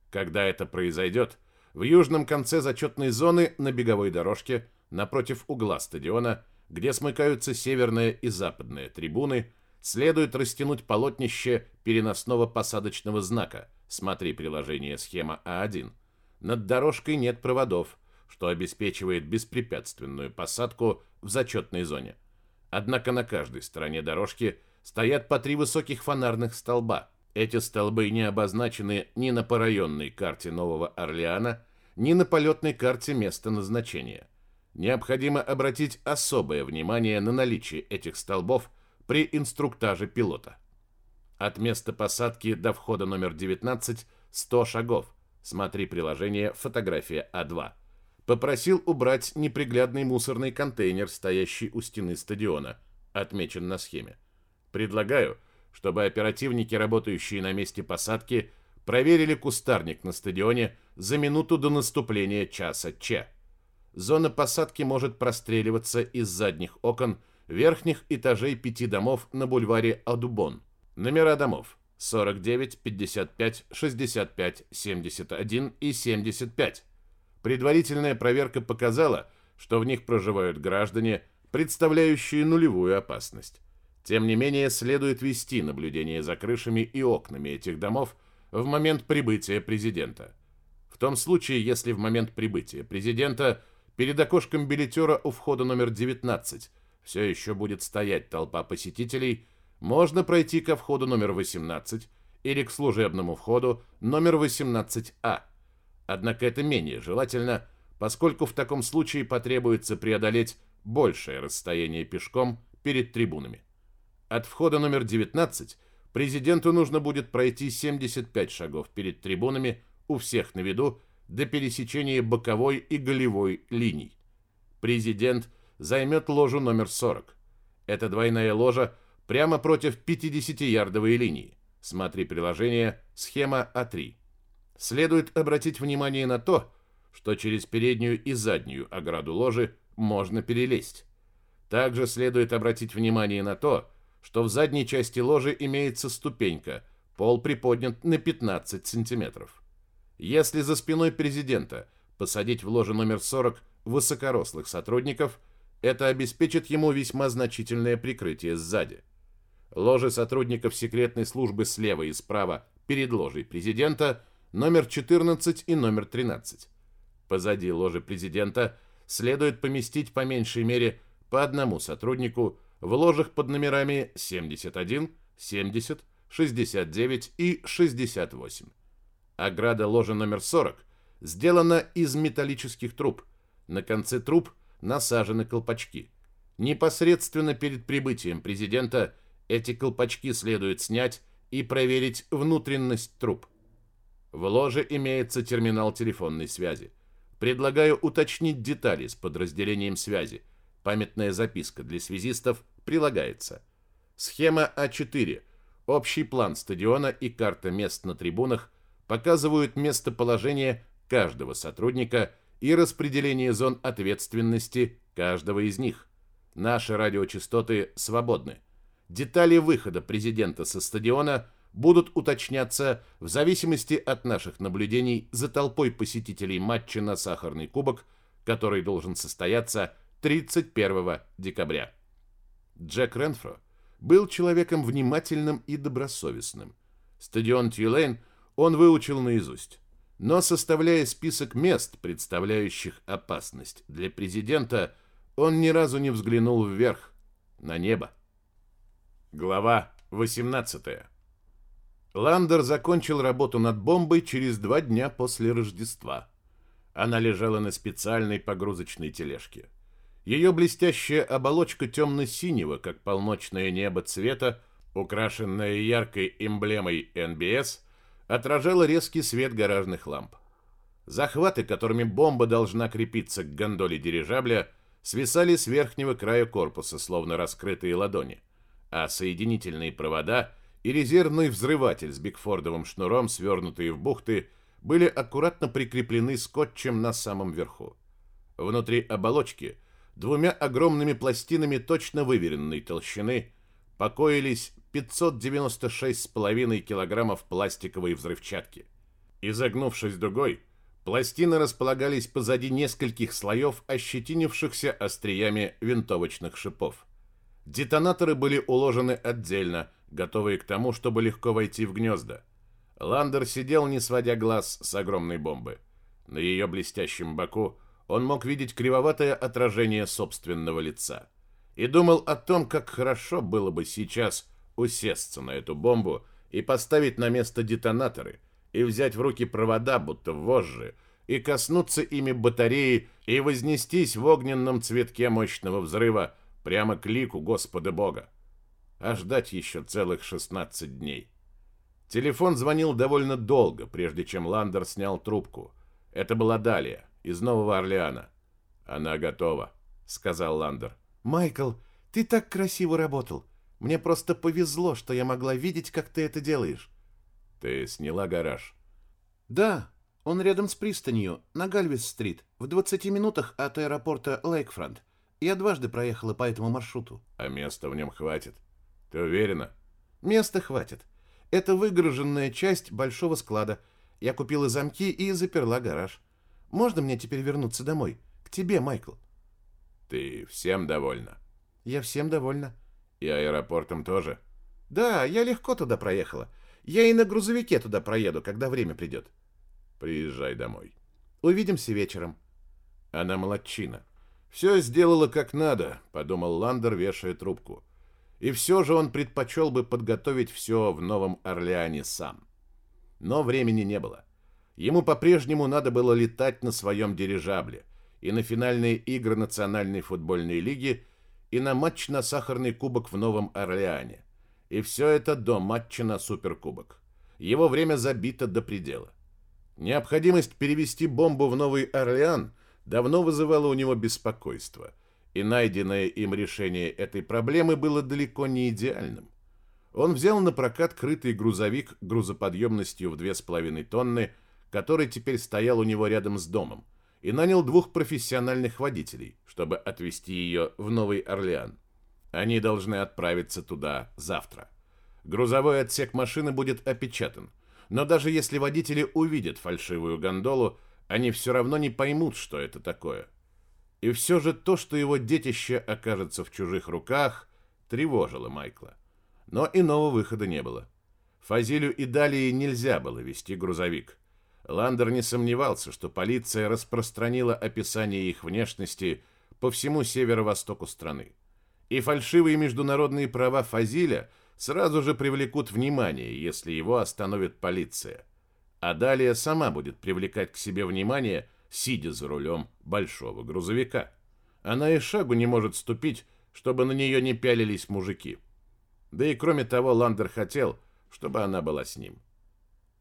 Когда это произойдет, в южном конце зачетной зоны на беговой дорожке напротив угла стадиона, где смыкаются северная и западная трибуны, следует растянуть полотнище переносного посадочного знака. Смотри приложение схема А1. Над дорожкой нет проводов, что обеспечивает беспрепятственную посадку в зачетной зоне. Однако на каждой стороне дорожки стоят по три высоких фонарных столба. Эти столбы не обозначены ни на порайонной карте Нового Орлеана, ни на полетной карте места назначения. Необходимо обратить особое внимание на наличие этих столбов при инструктаже пилота. От места посадки до входа номер 19 100 шагов. Смотри приложение «Фотография А2» попросил убрать неприглядный мусорный контейнер, стоящий у стены стадиона, отмечен на схеме. Предлагаю, чтобы оперативники, работающие на месте посадки, проверили кустарник на стадионе за минуту до наступления часа Ч. Зона посадки может простреливаться из задних окон верхних этажей пяти домов на бульваре Адубон. Номера домов 49, 55, 65, 71 и 75. Предварительная проверка показала, что в них проживают граждане, представляющие нулевую опасность. Тем не менее, следует вести наблюдение за крышами и окнами этих домов в момент прибытия президента. В том случае, если в момент прибытия президента перед окошком билетера у входа номер 19 все еще будет стоять толпа посетителей, можно пройти ко входу номер 18 или к служебному входу номер 18А – Однако это менее желательно, поскольку в таком случае потребуется преодолеть большее расстояние пешком перед трибунами. От входа номер 19 президенту нужно будет пройти 75 шагов перед трибунами у всех на виду до пересечения боковой и голевой линий. Президент займет ложу номер 40. Это двойная ложа прямо против 50-ярдовой линии. Смотри приложение «Схема А3». Следует обратить внимание на то, что через переднюю и заднюю ограду ложи можно перелезть. Также следует обратить внимание на то, что в задней части ложи имеется ступенька, пол приподнят на 15 сантиметров. Если за спиной президента посадить в ложе номер 40 высокорослых сотрудников, это обеспечит ему весьма значительное прикрытие сзади. Ложи сотрудников секретной службы слева и справа перед ложей президента – номер 14 и номер 13. Позади ложи президента следует поместить по меньшей мере по одному сотруднику в ложах под номерами 71, 70, 69 и 68. Ограда ложи номер 40 сделана из металлических труб. На конце труб насажены колпачки. Непосредственно перед прибытием президента эти колпачки следует снять и проверить внутренность труб. В ложе имеется терминал телефонной связи. Предлагаю уточнить детали с подразделением связи. Памятная записка для связистов прилагается. Схема А4. Общий план стадиона и карта мест на трибунах показывают местоположение каждого сотрудника и распределение зон ответственности каждого из них. Наши радиочастоты свободны. Детали выхода президента со стадиона будут уточняться в зависимости от наших наблюдений за толпой посетителей матча на Сахарный кубок, который должен состояться 31 декабря. Джек Ренфро был человеком внимательным и добросовестным. Стадион Тюлейн он выучил наизусть. Но составляя список мест, представляющих опасность для президента, он ни разу не взглянул вверх, на небо. Глава 18. Ландер закончил работу над бомбой через два дня после Рождества. Она лежала на специальной погрузочной тележке. Ее блестящая оболочка темно-синего, как полночное небо цвета, украшенная яркой эмблемой НБС, отражала резкий свет гаражных ламп. Захваты, которыми бомба должна крепиться к гондоле дирижабля, свисали с верхнего края корпуса, словно раскрытые ладони, а соединительные провода и резервный взрыватель с бигфордовым шнуром, свернутые в бухты, были аккуратно прикреплены скотчем на самом верху. Внутри оболочки двумя огромными пластинами точно выверенной толщины покоились 596,5 килограммов пластиковой взрывчатки. Изогнувшись дугой, пластины располагались позади нескольких слоев ощетинившихся остриями винтовочных шипов. Детонаторы были уложены отдельно, готовые к тому, чтобы легко войти в гнезда. Ландер сидел, не сводя глаз с огромной бомбы. На ее блестящем боку он мог видеть кривоватое отражение собственного лица. И думал о том, как хорошо было бы сейчас усесться на эту бомбу и поставить на место детонаторы, и взять в руки провода, будто вожжи, и коснуться ими батареи и вознестись в огненном цветке мощного взрыва прямо к лику Господа Бога. А ждать еще целых 16 дней. Телефон звонил довольно долго, прежде чем Ландер снял трубку. Это была Далия, из Нового Орлеана. «Она готова», — сказал Ландер. «Майкл, ты так красиво работал. Мне просто повезло, что я могла видеть, как ты это делаешь. Ты сняла гараж? Да, он рядом с пристанью, на Гальвис-стрит, в 20 минутах от аэропорта Лейкфронт. Я дважды проехала по этому маршруту. А места в нем хватит? Ты уверена? Места хватит. Это выгруженная часть большого склада. Я купила замки и заперла гараж. Можно мне теперь вернуться домой? К тебе, Майкл. Ты всем довольна? Я всем довольна. И аэропортом тоже? Да, я легко туда проехала. Я и на грузовике туда проеду, когда время придет. Приезжай домой. Увидимся вечером. Она молодчина. Все сделала как надо, подумал Ландер, вешая трубку. И все же он предпочел бы подготовить все в Новом Орлеане сам. Но времени не было. Ему по-прежнему надо было летать на своем дирижабле и на финальные игры Национальной футбольной лиги – и на матч на Сахарный кубок в Новом Орлеане. И все это до матча на Суперкубок. Его время забито до предела. Необходимость перевести бомбу в Новый Орлеан давно вызывала у него беспокойство, и найденное им решение этой проблемы было далеко не идеальным. Он взял на прокат крытый грузовик грузоподъемностью в 2,5 тонны, который теперь стоял у него рядом с домом, и нанял двух профессиональных водителей, чтобы отвезти ее в Новый Орлеан. Они должны отправиться туда завтра. Грузовой отсек машины будет опечатан, но даже если водители увидят фальшивую гондолу, они все равно не поймут, что это такое. И все же то, что его детище окажется в чужих руках, тревожило Майкла. Но иного выхода не было. Фазилю и Далии нельзя было вести грузовик. Ландер не сомневался, что полиция распространила описание их внешности по всему северо-востоку страны. И фальшивые международные права Фазиля сразу же привлекут внимание, если его остановит полиция. А далее сама будет привлекать к себе внимание, сидя за рулем большого грузовика. Она и шагу не может ступить, чтобы на нее не пялились мужики. Да и кроме того, Ландер хотел, чтобы она была с ним.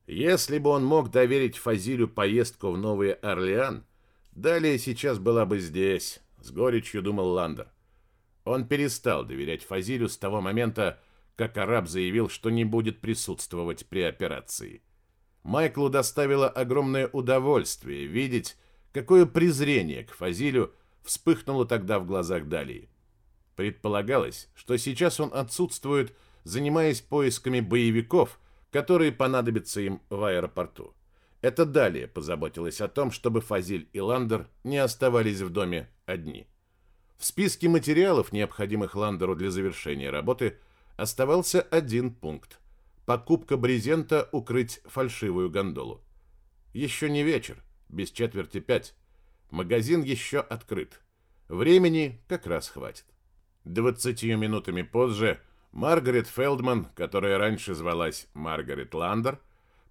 Если бы он мог доверить Фазилю поездку в Новый Орлеан, Далее сейчас была бы здесь, с горечью думал Ландер. Он перестал доверять Фазилю с того момента, как араб заявил, что не будет присутствовать при операции. Майклу доставило огромное удовольствие видеть, какое презрение к Фазилю вспыхнуло тогда в глазах Далии. Предполагалось, что сейчас он отсутствует, занимаясь поисками боевиков, которые понадобятся им в аэропорту. Это далее позаботилась о том, чтобы Фазиль и Ландер не оставались в доме одни. В списке материалов, необходимых Ландеру для завершения работы, оставался один пункт – покупка брезента укрыть фальшивую гондолу. Еще не вечер, без четверти пять. Магазин еще открыт. Времени как раз хватит. Двадцатью минутами позже Маргарет Фелдман, которая раньше звалась Маргарет Ландер,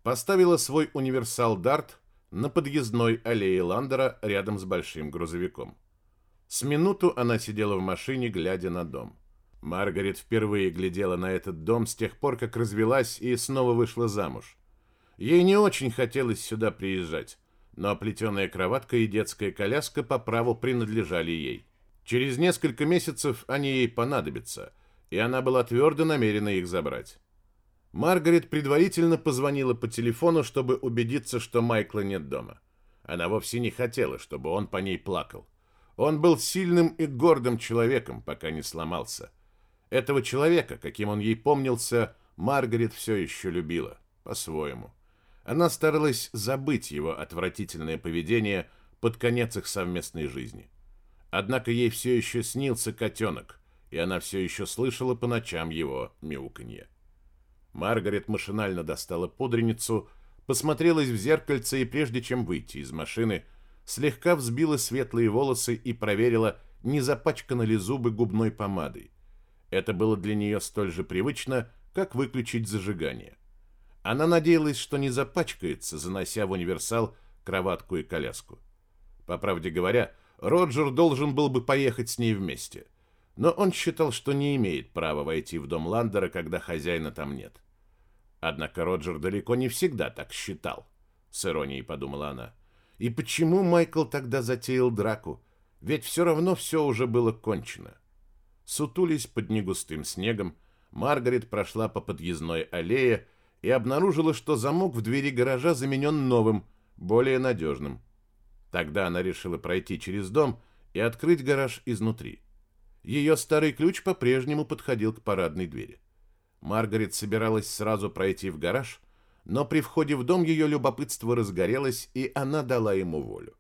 поставила свой универсал Дарт на подъездной аллее Ландера рядом с большим грузовиком. С минуту она сидела в машине, глядя на дом. Маргарет впервые глядела на этот дом с тех пор, как развелась и снова вышла замуж. Ей не очень хотелось сюда приезжать, но плетеная кроватка и детская коляска по праву принадлежали ей. Через несколько месяцев они ей понадобятся, и она была твердо намерена их забрать. Маргарет предварительно позвонила по телефону, чтобы убедиться, что Майкла нет дома. Она вовсе не хотела, чтобы он по ней плакал. Он был сильным и гордым человеком, пока не сломался. Этого человека, каким он ей помнился, Маргарет все еще любила, по-своему. Она старалась забыть его отвратительное поведение под конец их совместной жизни. Однако ей все еще снился котенок, и она все еще слышала по ночам его мяуканье. Маргарет машинально достала пудреницу, посмотрелась в зеркальце и прежде чем выйти из машины, слегка взбила светлые волосы и проверила, не запачканы ли зубы губной помадой. Это было для нее столь же привычно, как выключить зажигание. Она надеялась, что не запачкается, занося в универсал кроватку и коляску. По правде говоря, Роджер должен был бы поехать с ней вместе. Но он считал, что не имеет права войти в дом Ландера, когда хозяина там нет. Однако Роджер далеко не всегда так считал, с иронией подумала она. И почему Майкл тогда затеял драку? Ведь все равно все уже было кончено. Сутулись под негустым снегом, Маргарет прошла по подъездной аллее и обнаружила, что замок в двери гаража заменен новым, более надежным. Тогда она решила пройти через дом и открыть гараж изнутри. Ее старый ключ по-прежнему подходил к парадной двери. Маргарет собиралась сразу пройти в гараж, но при входе в дом ее любопытство разгорелось, и она дала ему волю.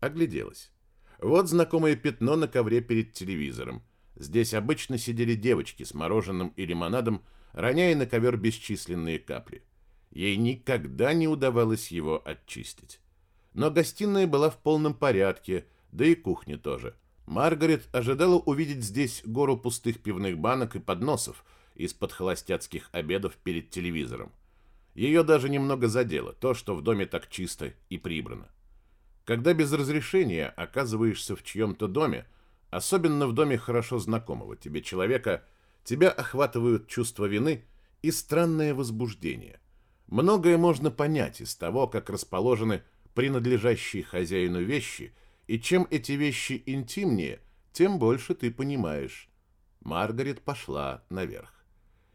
Огляделась. Вот знакомое пятно на ковре перед телевизором. Здесь обычно сидели девочки с мороженым и лимонадом, роняя на ковер бесчисленные капли. Ей никогда не удавалось его очистить. Но гостиная была в полном порядке, да и кухня тоже. Маргарет ожидала увидеть здесь гору пустых пивных банок и подносов из-под холостяцких обедов перед телевизором. Ее даже немного задело то, что в доме так чисто и прибрано. Когда без разрешения оказываешься в чьем-то доме, особенно в доме хорошо знакомого тебе человека, тебя охватывают чувство вины и странное возбуждение. Многое можно понять из того, как расположены принадлежащие хозяину вещи, и чем эти вещи интимнее, тем больше ты понимаешь. Маргарет пошла наверх.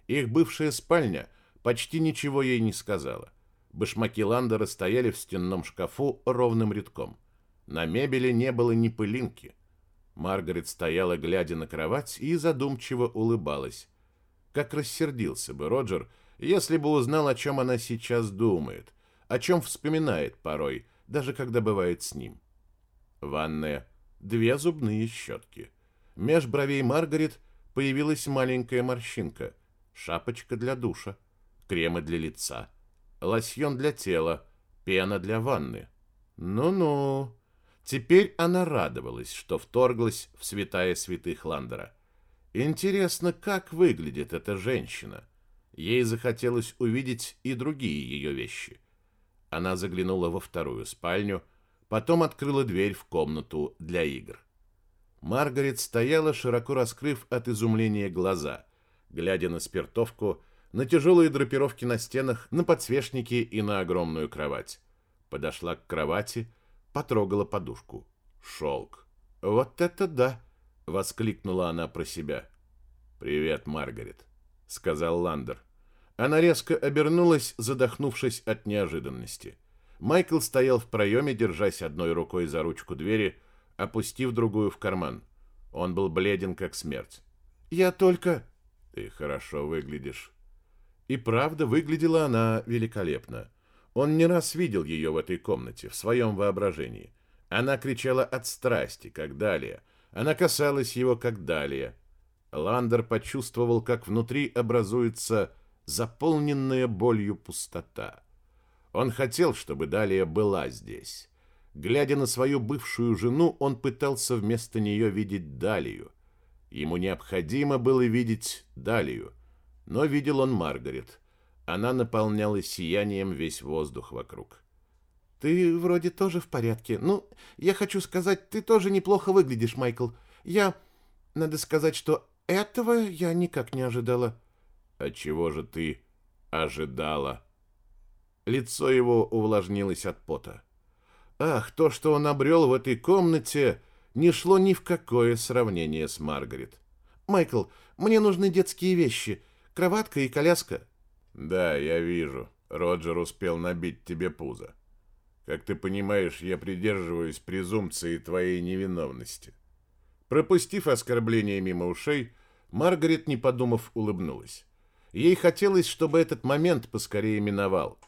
Их бывшая спальня почти ничего ей не сказала. Башмаки Ландера стояли в стенном шкафу ровным рядком. На мебели не было ни пылинки. Маргарет стояла, глядя на кровать, и задумчиво улыбалась. Как рассердился бы Роджер, если бы узнал, о чем она сейчас думает о чем вспоминает порой, даже когда бывает с ним. Ванная. Две зубные щетки. Меж бровей Маргарет появилась маленькая морщинка. Шапочка для душа. Кремы для лица. Лосьон для тела. Пена для ванны. Ну-ну. Теперь она радовалась, что вторглась в святая святых Ландера. Интересно, как выглядит эта женщина? Ей захотелось увидеть и другие ее вещи. Она заглянула во вторую спальню, потом открыла дверь в комнату для игр. Маргарет стояла, широко раскрыв от изумления глаза, глядя на спиртовку, на тяжелые драпировки на стенах, на подсвечники и на огромную кровать. Подошла к кровати, потрогала подушку. Шелк. «Вот это да!» — воскликнула она про себя. «Привет, Маргарет», — сказал Ландер. Она резко обернулась, задохнувшись от неожиданности. Майкл стоял в проеме, держась одной рукой за ручку двери, опустив другую в карман. Он был бледен, как смерть. «Я только...» «Ты хорошо выглядишь». И правда, выглядела она великолепно. Он не раз видел ее в этой комнате, в своем воображении. Она кричала от страсти, как далее. Она касалась его, как далее. Ландер почувствовал, как внутри образуется заполненная болью пустота. Он хотел, чтобы Далия была здесь. Глядя на свою бывшую жену, он пытался вместо нее видеть Далию. Ему необходимо было видеть Далию, но видел он Маргарет. Она наполняла сиянием весь воздух вокруг. «Ты вроде тоже в порядке. Ну, я хочу сказать, ты тоже неплохо выглядишь, Майкл. Я... Надо сказать, что этого я никак не ожидала». «А чего же ты ожидала?» Лицо его увлажнилось от пота. Ах, то, что он обрел в этой комнате, не шло ни в какое сравнение с Маргарет. «Майкл, мне нужны детские вещи. Кроватка и коляска». «Да, я вижу. Роджер успел набить тебе пузо. Как ты понимаешь, я придерживаюсь презумпции твоей невиновности». Пропустив оскорбление мимо ушей, Маргарет, не подумав, улыбнулась. Ей хотелось, чтобы этот момент поскорее миновал.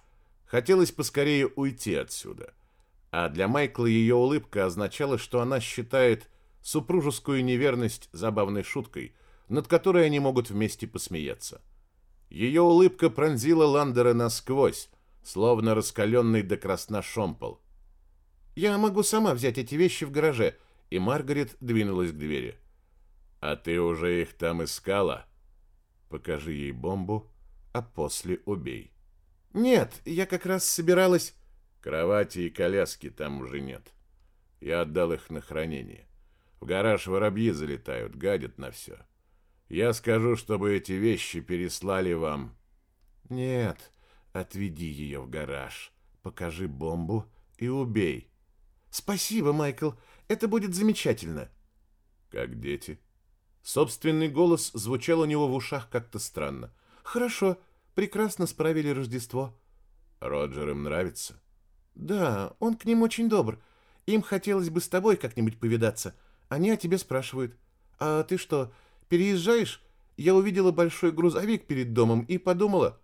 Хотелось поскорее уйти отсюда. А для Майкла ее улыбка означала, что она считает супружескую неверность забавной шуткой, над которой они могут вместе посмеяться. Ее улыбка пронзила Ландера насквозь, словно раскаленный до красна шомпол. «Я могу сама взять эти вещи в гараже», и Маргарет двинулась к двери. «А ты уже их там искала?» «Покажи ей бомбу, а после убей». «Нет, я как раз собиралась...» «Кровати и коляски там уже нет. Я отдал их на хранение. В гараж воробьи залетают, гадят на все. Я скажу, чтобы эти вещи переслали вам...» «Нет, отведи ее в гараж, покажи бомбу и убей». «Спасибо, Майкл, это будет замечательно». «Как дети?» Собственный голос звучал у него в ушах как-то странно. «Хорошо, прекрасно справили Рождество». «Роджер им нравится?» «Да, он к ним очень добр. Им хотелось бы с тобой как-нибудь повидаться. Они о тебе спрашивают. А ты что, переезжаешь? Я увидела большой грузовик перед домом и подумала...»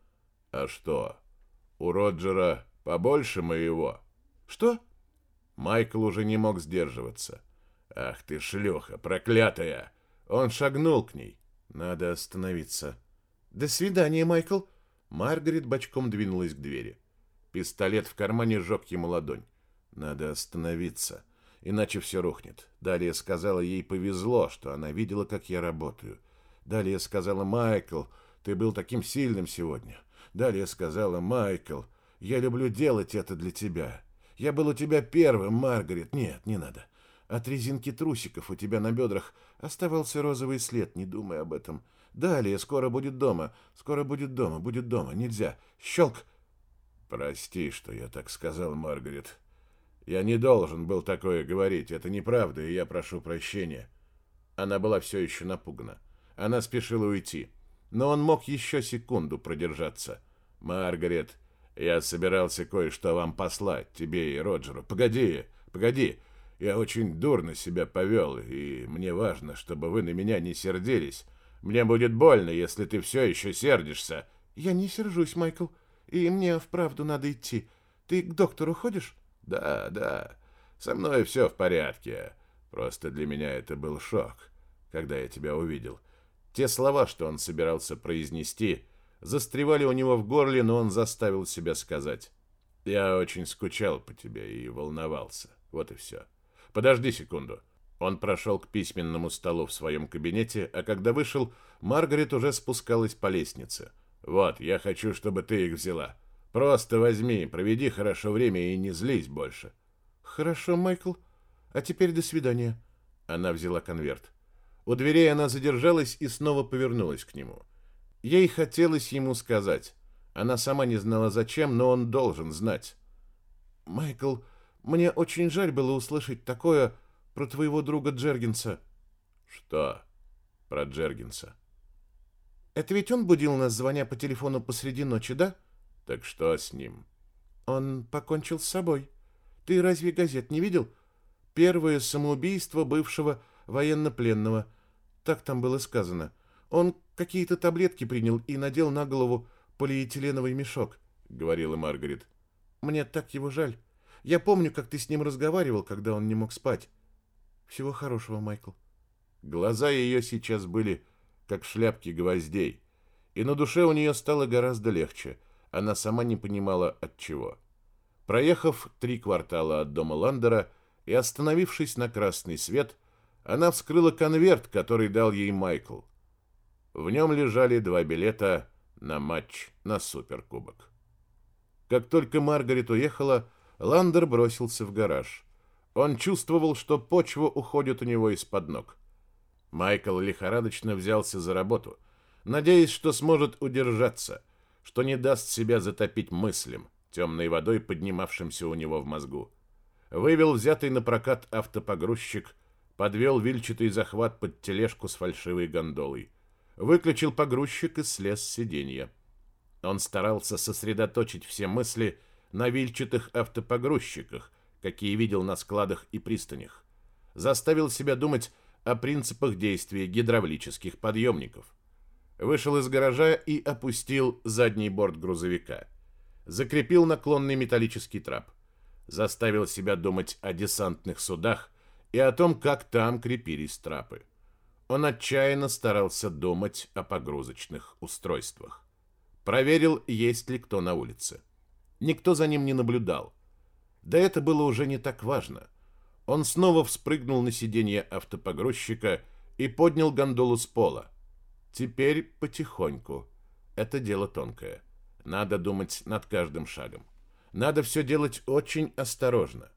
«А что, у Роджера побольше моего?» «Что?» Майкл уже не мог сдерживаться. «Ах ты шлюха, проклятая!» Он шагнул к ней. «Надо остановиться». «До свидания, Майкл!» Маргарет бочком двинулась к двери. Пистолет в кармане сжег ему ладонь. Надо остановиться, иначе все рухнет. Далее сказала, ей повезло, что она видела, как я работаю. Далее сказала, Майкл, ты был таким сильным сегодня. Далее сказала, Майкл, я люблю делать это для тебя. Я был у тебя первым, Маргарет. Нет, не надо. От резинки трусиков у тебя на бедрах оставался розовый след, не думай об этом. Далее, скоро будет дома. Скоро будет дома, будет дома. Нельзя. Щелк. Прости, что я так сказал, Маргарет. Я не должен был такое говорить. Это неправда, и я прошу прощения. Она была все еще напугана. Она спешила уйти. Но он мог еще секунду продержаться. Маргарет, я собирался кое-что вам послать, тебе и Роджеру. Погоди, погоди. Я очень дурно себя повел, и мне важно, чтобы вы на меня не сердились. Мне будет больно, если ты все еще сердишься». «Я не сержусь, Майкл, и мне вправду надо идти. Ты к доктору ходишь?» «Да, да. Со мной все в порядке. Просто для меня это был шок, когда я тебя увидел. Те слова, что он собирался произнести, застревали у него в горле, но он заставил себя сказать. Я очень скучал по тебе и волновался. Вот и все. Подожди секунду». Он прошел к письменному столу в своем кабинете, а когда вышел, Маргарет уже спускалась по лестнице. «Вот, я хочу, чтобы ты их взяла. Просто возьми, проведи хорошо время и не злись больше». «Хорошо, Майкл. А теперь до свидания». Она взяла конверт. У дверей она задержалась и снова повернулась к нему. Ей хотелось ему сказать. Она сама не знала зачем, но он должен знать. «Майкл, Мне очень жаль было услышать такое про твоего друга Джергенса. Что про Джергенса? Это ведь он будил нас, звоня по телефону посреди ночи, да? Так что с ним? Он покончил с собой. Ты разве газет не видел? Первое самоубийство бывшего военнопленного. Так там было сказано. Он какие-то таблетки принял и надел на голову полиэтиленовый мешок, говорила Маргарет. Мне так его жаль. Я помню, как ты с ним разговаривал, когда он не мог спать. Всего хорошего, Майкл. Глаза ее сейчас были как шляпки гвоздей, и на душе у нее стало гораздо легче. Она сама не понимала от чего. Проехав три квартала от дома Ландера и остановившись на красный свет, она вскрыла конверт, который дал ей Майкл. В нем лежали два билета на матч на Суперкубок. Как только Маргарет уехала, Ландер бросился в гараж. Он чувствовал, что почва уходит у него из-под ног. Майкл лихорадочно взялся за работу, надеясь, что сможет удержаться, что не даст себя затопить мыслям, темной водой, поднимавшимся у него в мозгу. Вывел взятый на прокат автопогрузчик, подвел вильчатый захват под тележку с фальшивой гондолой. Выключил погрузчик и слез с сиденья. Он старался сосредоточить все мысли на вильчатых автопогрузчиках, какие видел на складах и пристанях. Заставил себя думать о принципах действия гидравлических подъемников. Вышел из гаража и опустил задний борт грузовика. Закрепил наклонный металлический трап. Заставил себя думать о десантных судах и о том, как там крепились трапы. Он отчаянно старался думать о погрузочных устройствах. Проверил, есть ли кто на улице. Никто за ним не наблюдал. Да это было уже не так важно. Он снова вспрыгнул на сиденье автопогрузчика и поднял гондолу с пола. Теперь потихоньку. Это дело тонкое. Надо думать над каждым шагом. Надо все делать очень осторожно.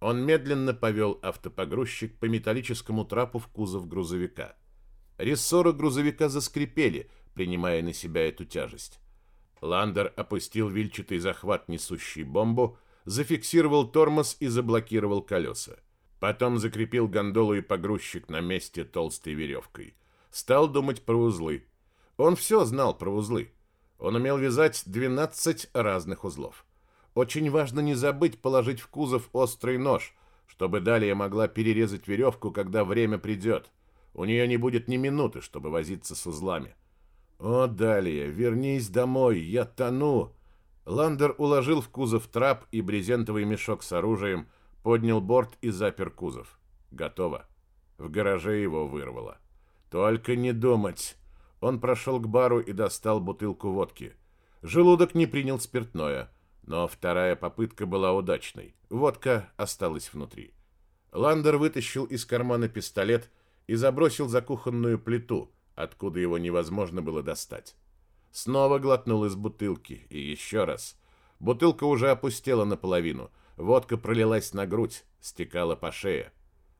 Он медленно повел автопогрузчик по металлическому трапу в кузов грузовика. Рессоры грузовика заскрипели, принимая на себя эту тяжесть. Ландер опустил вильчатый захват, несущий бомбу, зафиксировал тормоз и заблокировал колеса. Потом закрепил гондолу и погрузчик на месте толстой веревкой. Стал думать про узлы. Он все знал про узлы. Он умел вязать 12 разных узлов. Очень важно не забыть положить в кузов острый нож, чтобы далее могла перерезать веревку, когда время придет. У нее не будет ни минуты, чтобы возиться с узлами. О, далее, вернись домой, я тону. Ландер уложил в кузов трап и брезентовый мешок с оружием, поднял борт и запер кузов. Готово. В гараже его вырвало. Только не думать. Он прошел к бару и достал бутылку водки. Желудок не принял спиртное, но вторая попытка была удачной. Водка осталась внутри. Ландер вытащил из кармана пистолет и забросил за кухонную плиту, откуда его невозможно было достать. Снова глотнул из бутылки и еще раз. Бутылка уже опустела наполовину. Водка пролилась на грудь, стекала по шее.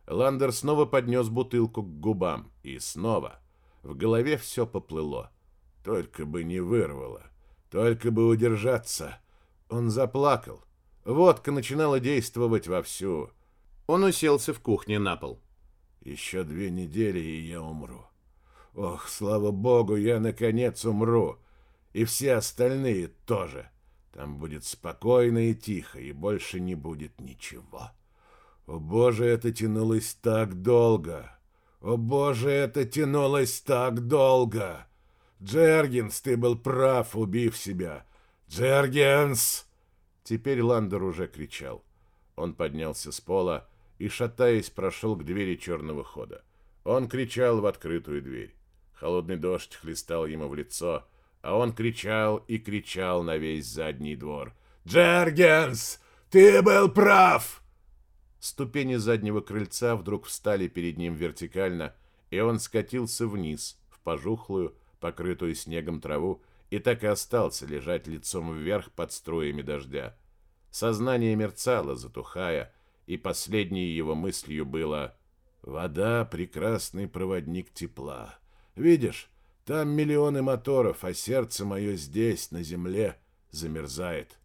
Ландер снова поднес бутылку к губам. И снова. В голове все поплыло. Только бы не вырвало. Только бы удержаться. Он заплакал. Водка начинала действовать вовсю. Он уселся в кухне на пол. Еще две недели, и я умру. Ох, слава богу, я наконец умру. И все остальные тоже. Там будет спокойно и тихо, и больше не будет ничего. О боже, это тянулось так долго. О боже, это тянулось так долго. Джергенс, ты был прав, убив себя. Джергенс! Теперь Ландер уже кричал. Он поднялся с пола и, шатаясь, прошел к двери черного хода. Он кричал в открытую дверь. Холодный дождь хлестал ему в лицо, а он кричал и кричал на весь задний двор. «Джергенс, ты был прав!» Ступени заднего крыльца вдруг встали перед ним вертикально, и он скатился вниз, в пожухлую, покрытую снегом траву, и так и остался лежать лицом вверх под струями дождя. Сознание мерцало, затухая, и последней его мыслью было «Вода — прекрасный проводник тепла. Видишь, там миллионы моторов, а сердце мое здесь, на земле, замерзает.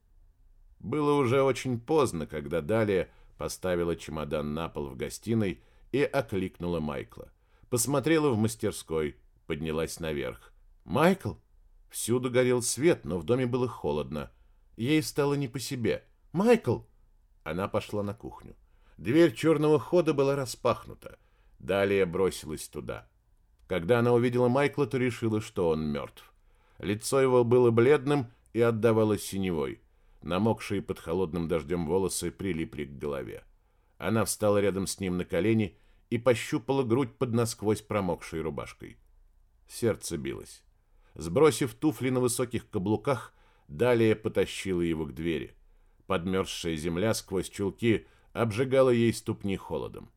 Было уже очень поздно, когда Далия поставила чемодан на пол в гостиной и окликнула Майкла. Посмотрела в мастерской, поднялась наверх. «Майкл?» Всюду горел свет, но в доме было холодно. Ей стало не по себе. «Майкл!» Она пошла на кухню. Дверь черного хода была распахнута. Далее бросилась туда. Когда она увидела Майкла, то решила, что он мертв. Лицо его было бледным и отдавалось синевой. Намокшие под холодным дождем волосы прилипли к голове. Она встала рядом с ним на колени и пощупала грудь под насквозь промокшей рубашкой. Сердце билось. Сбросив туфли на высоких каблуках, далее потащила его к двери. Подмерзшая земля сквозь чулки обжигала ей ступни холодом.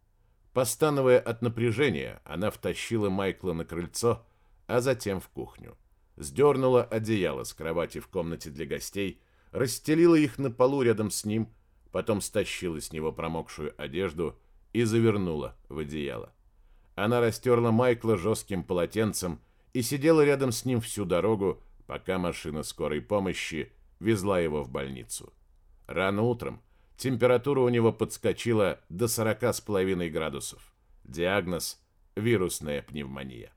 Постановая от напряжения, она втащила Майкла на крыльцо, а затем в кухню. Сдернула одеяло с кровати в комнате для гостей, расстелила их на полу рядом с ним, потом стащила с него промокшую одежду и завернула в одеяло. Она растерла Майкла жестким полотенцем и сидела рядом с ним всю дорогу, пока машина скорой помощи везла его в больницу. Рано утром температура у него подскочила до 40,5 градусов. Диагноз – вирусная пневмония.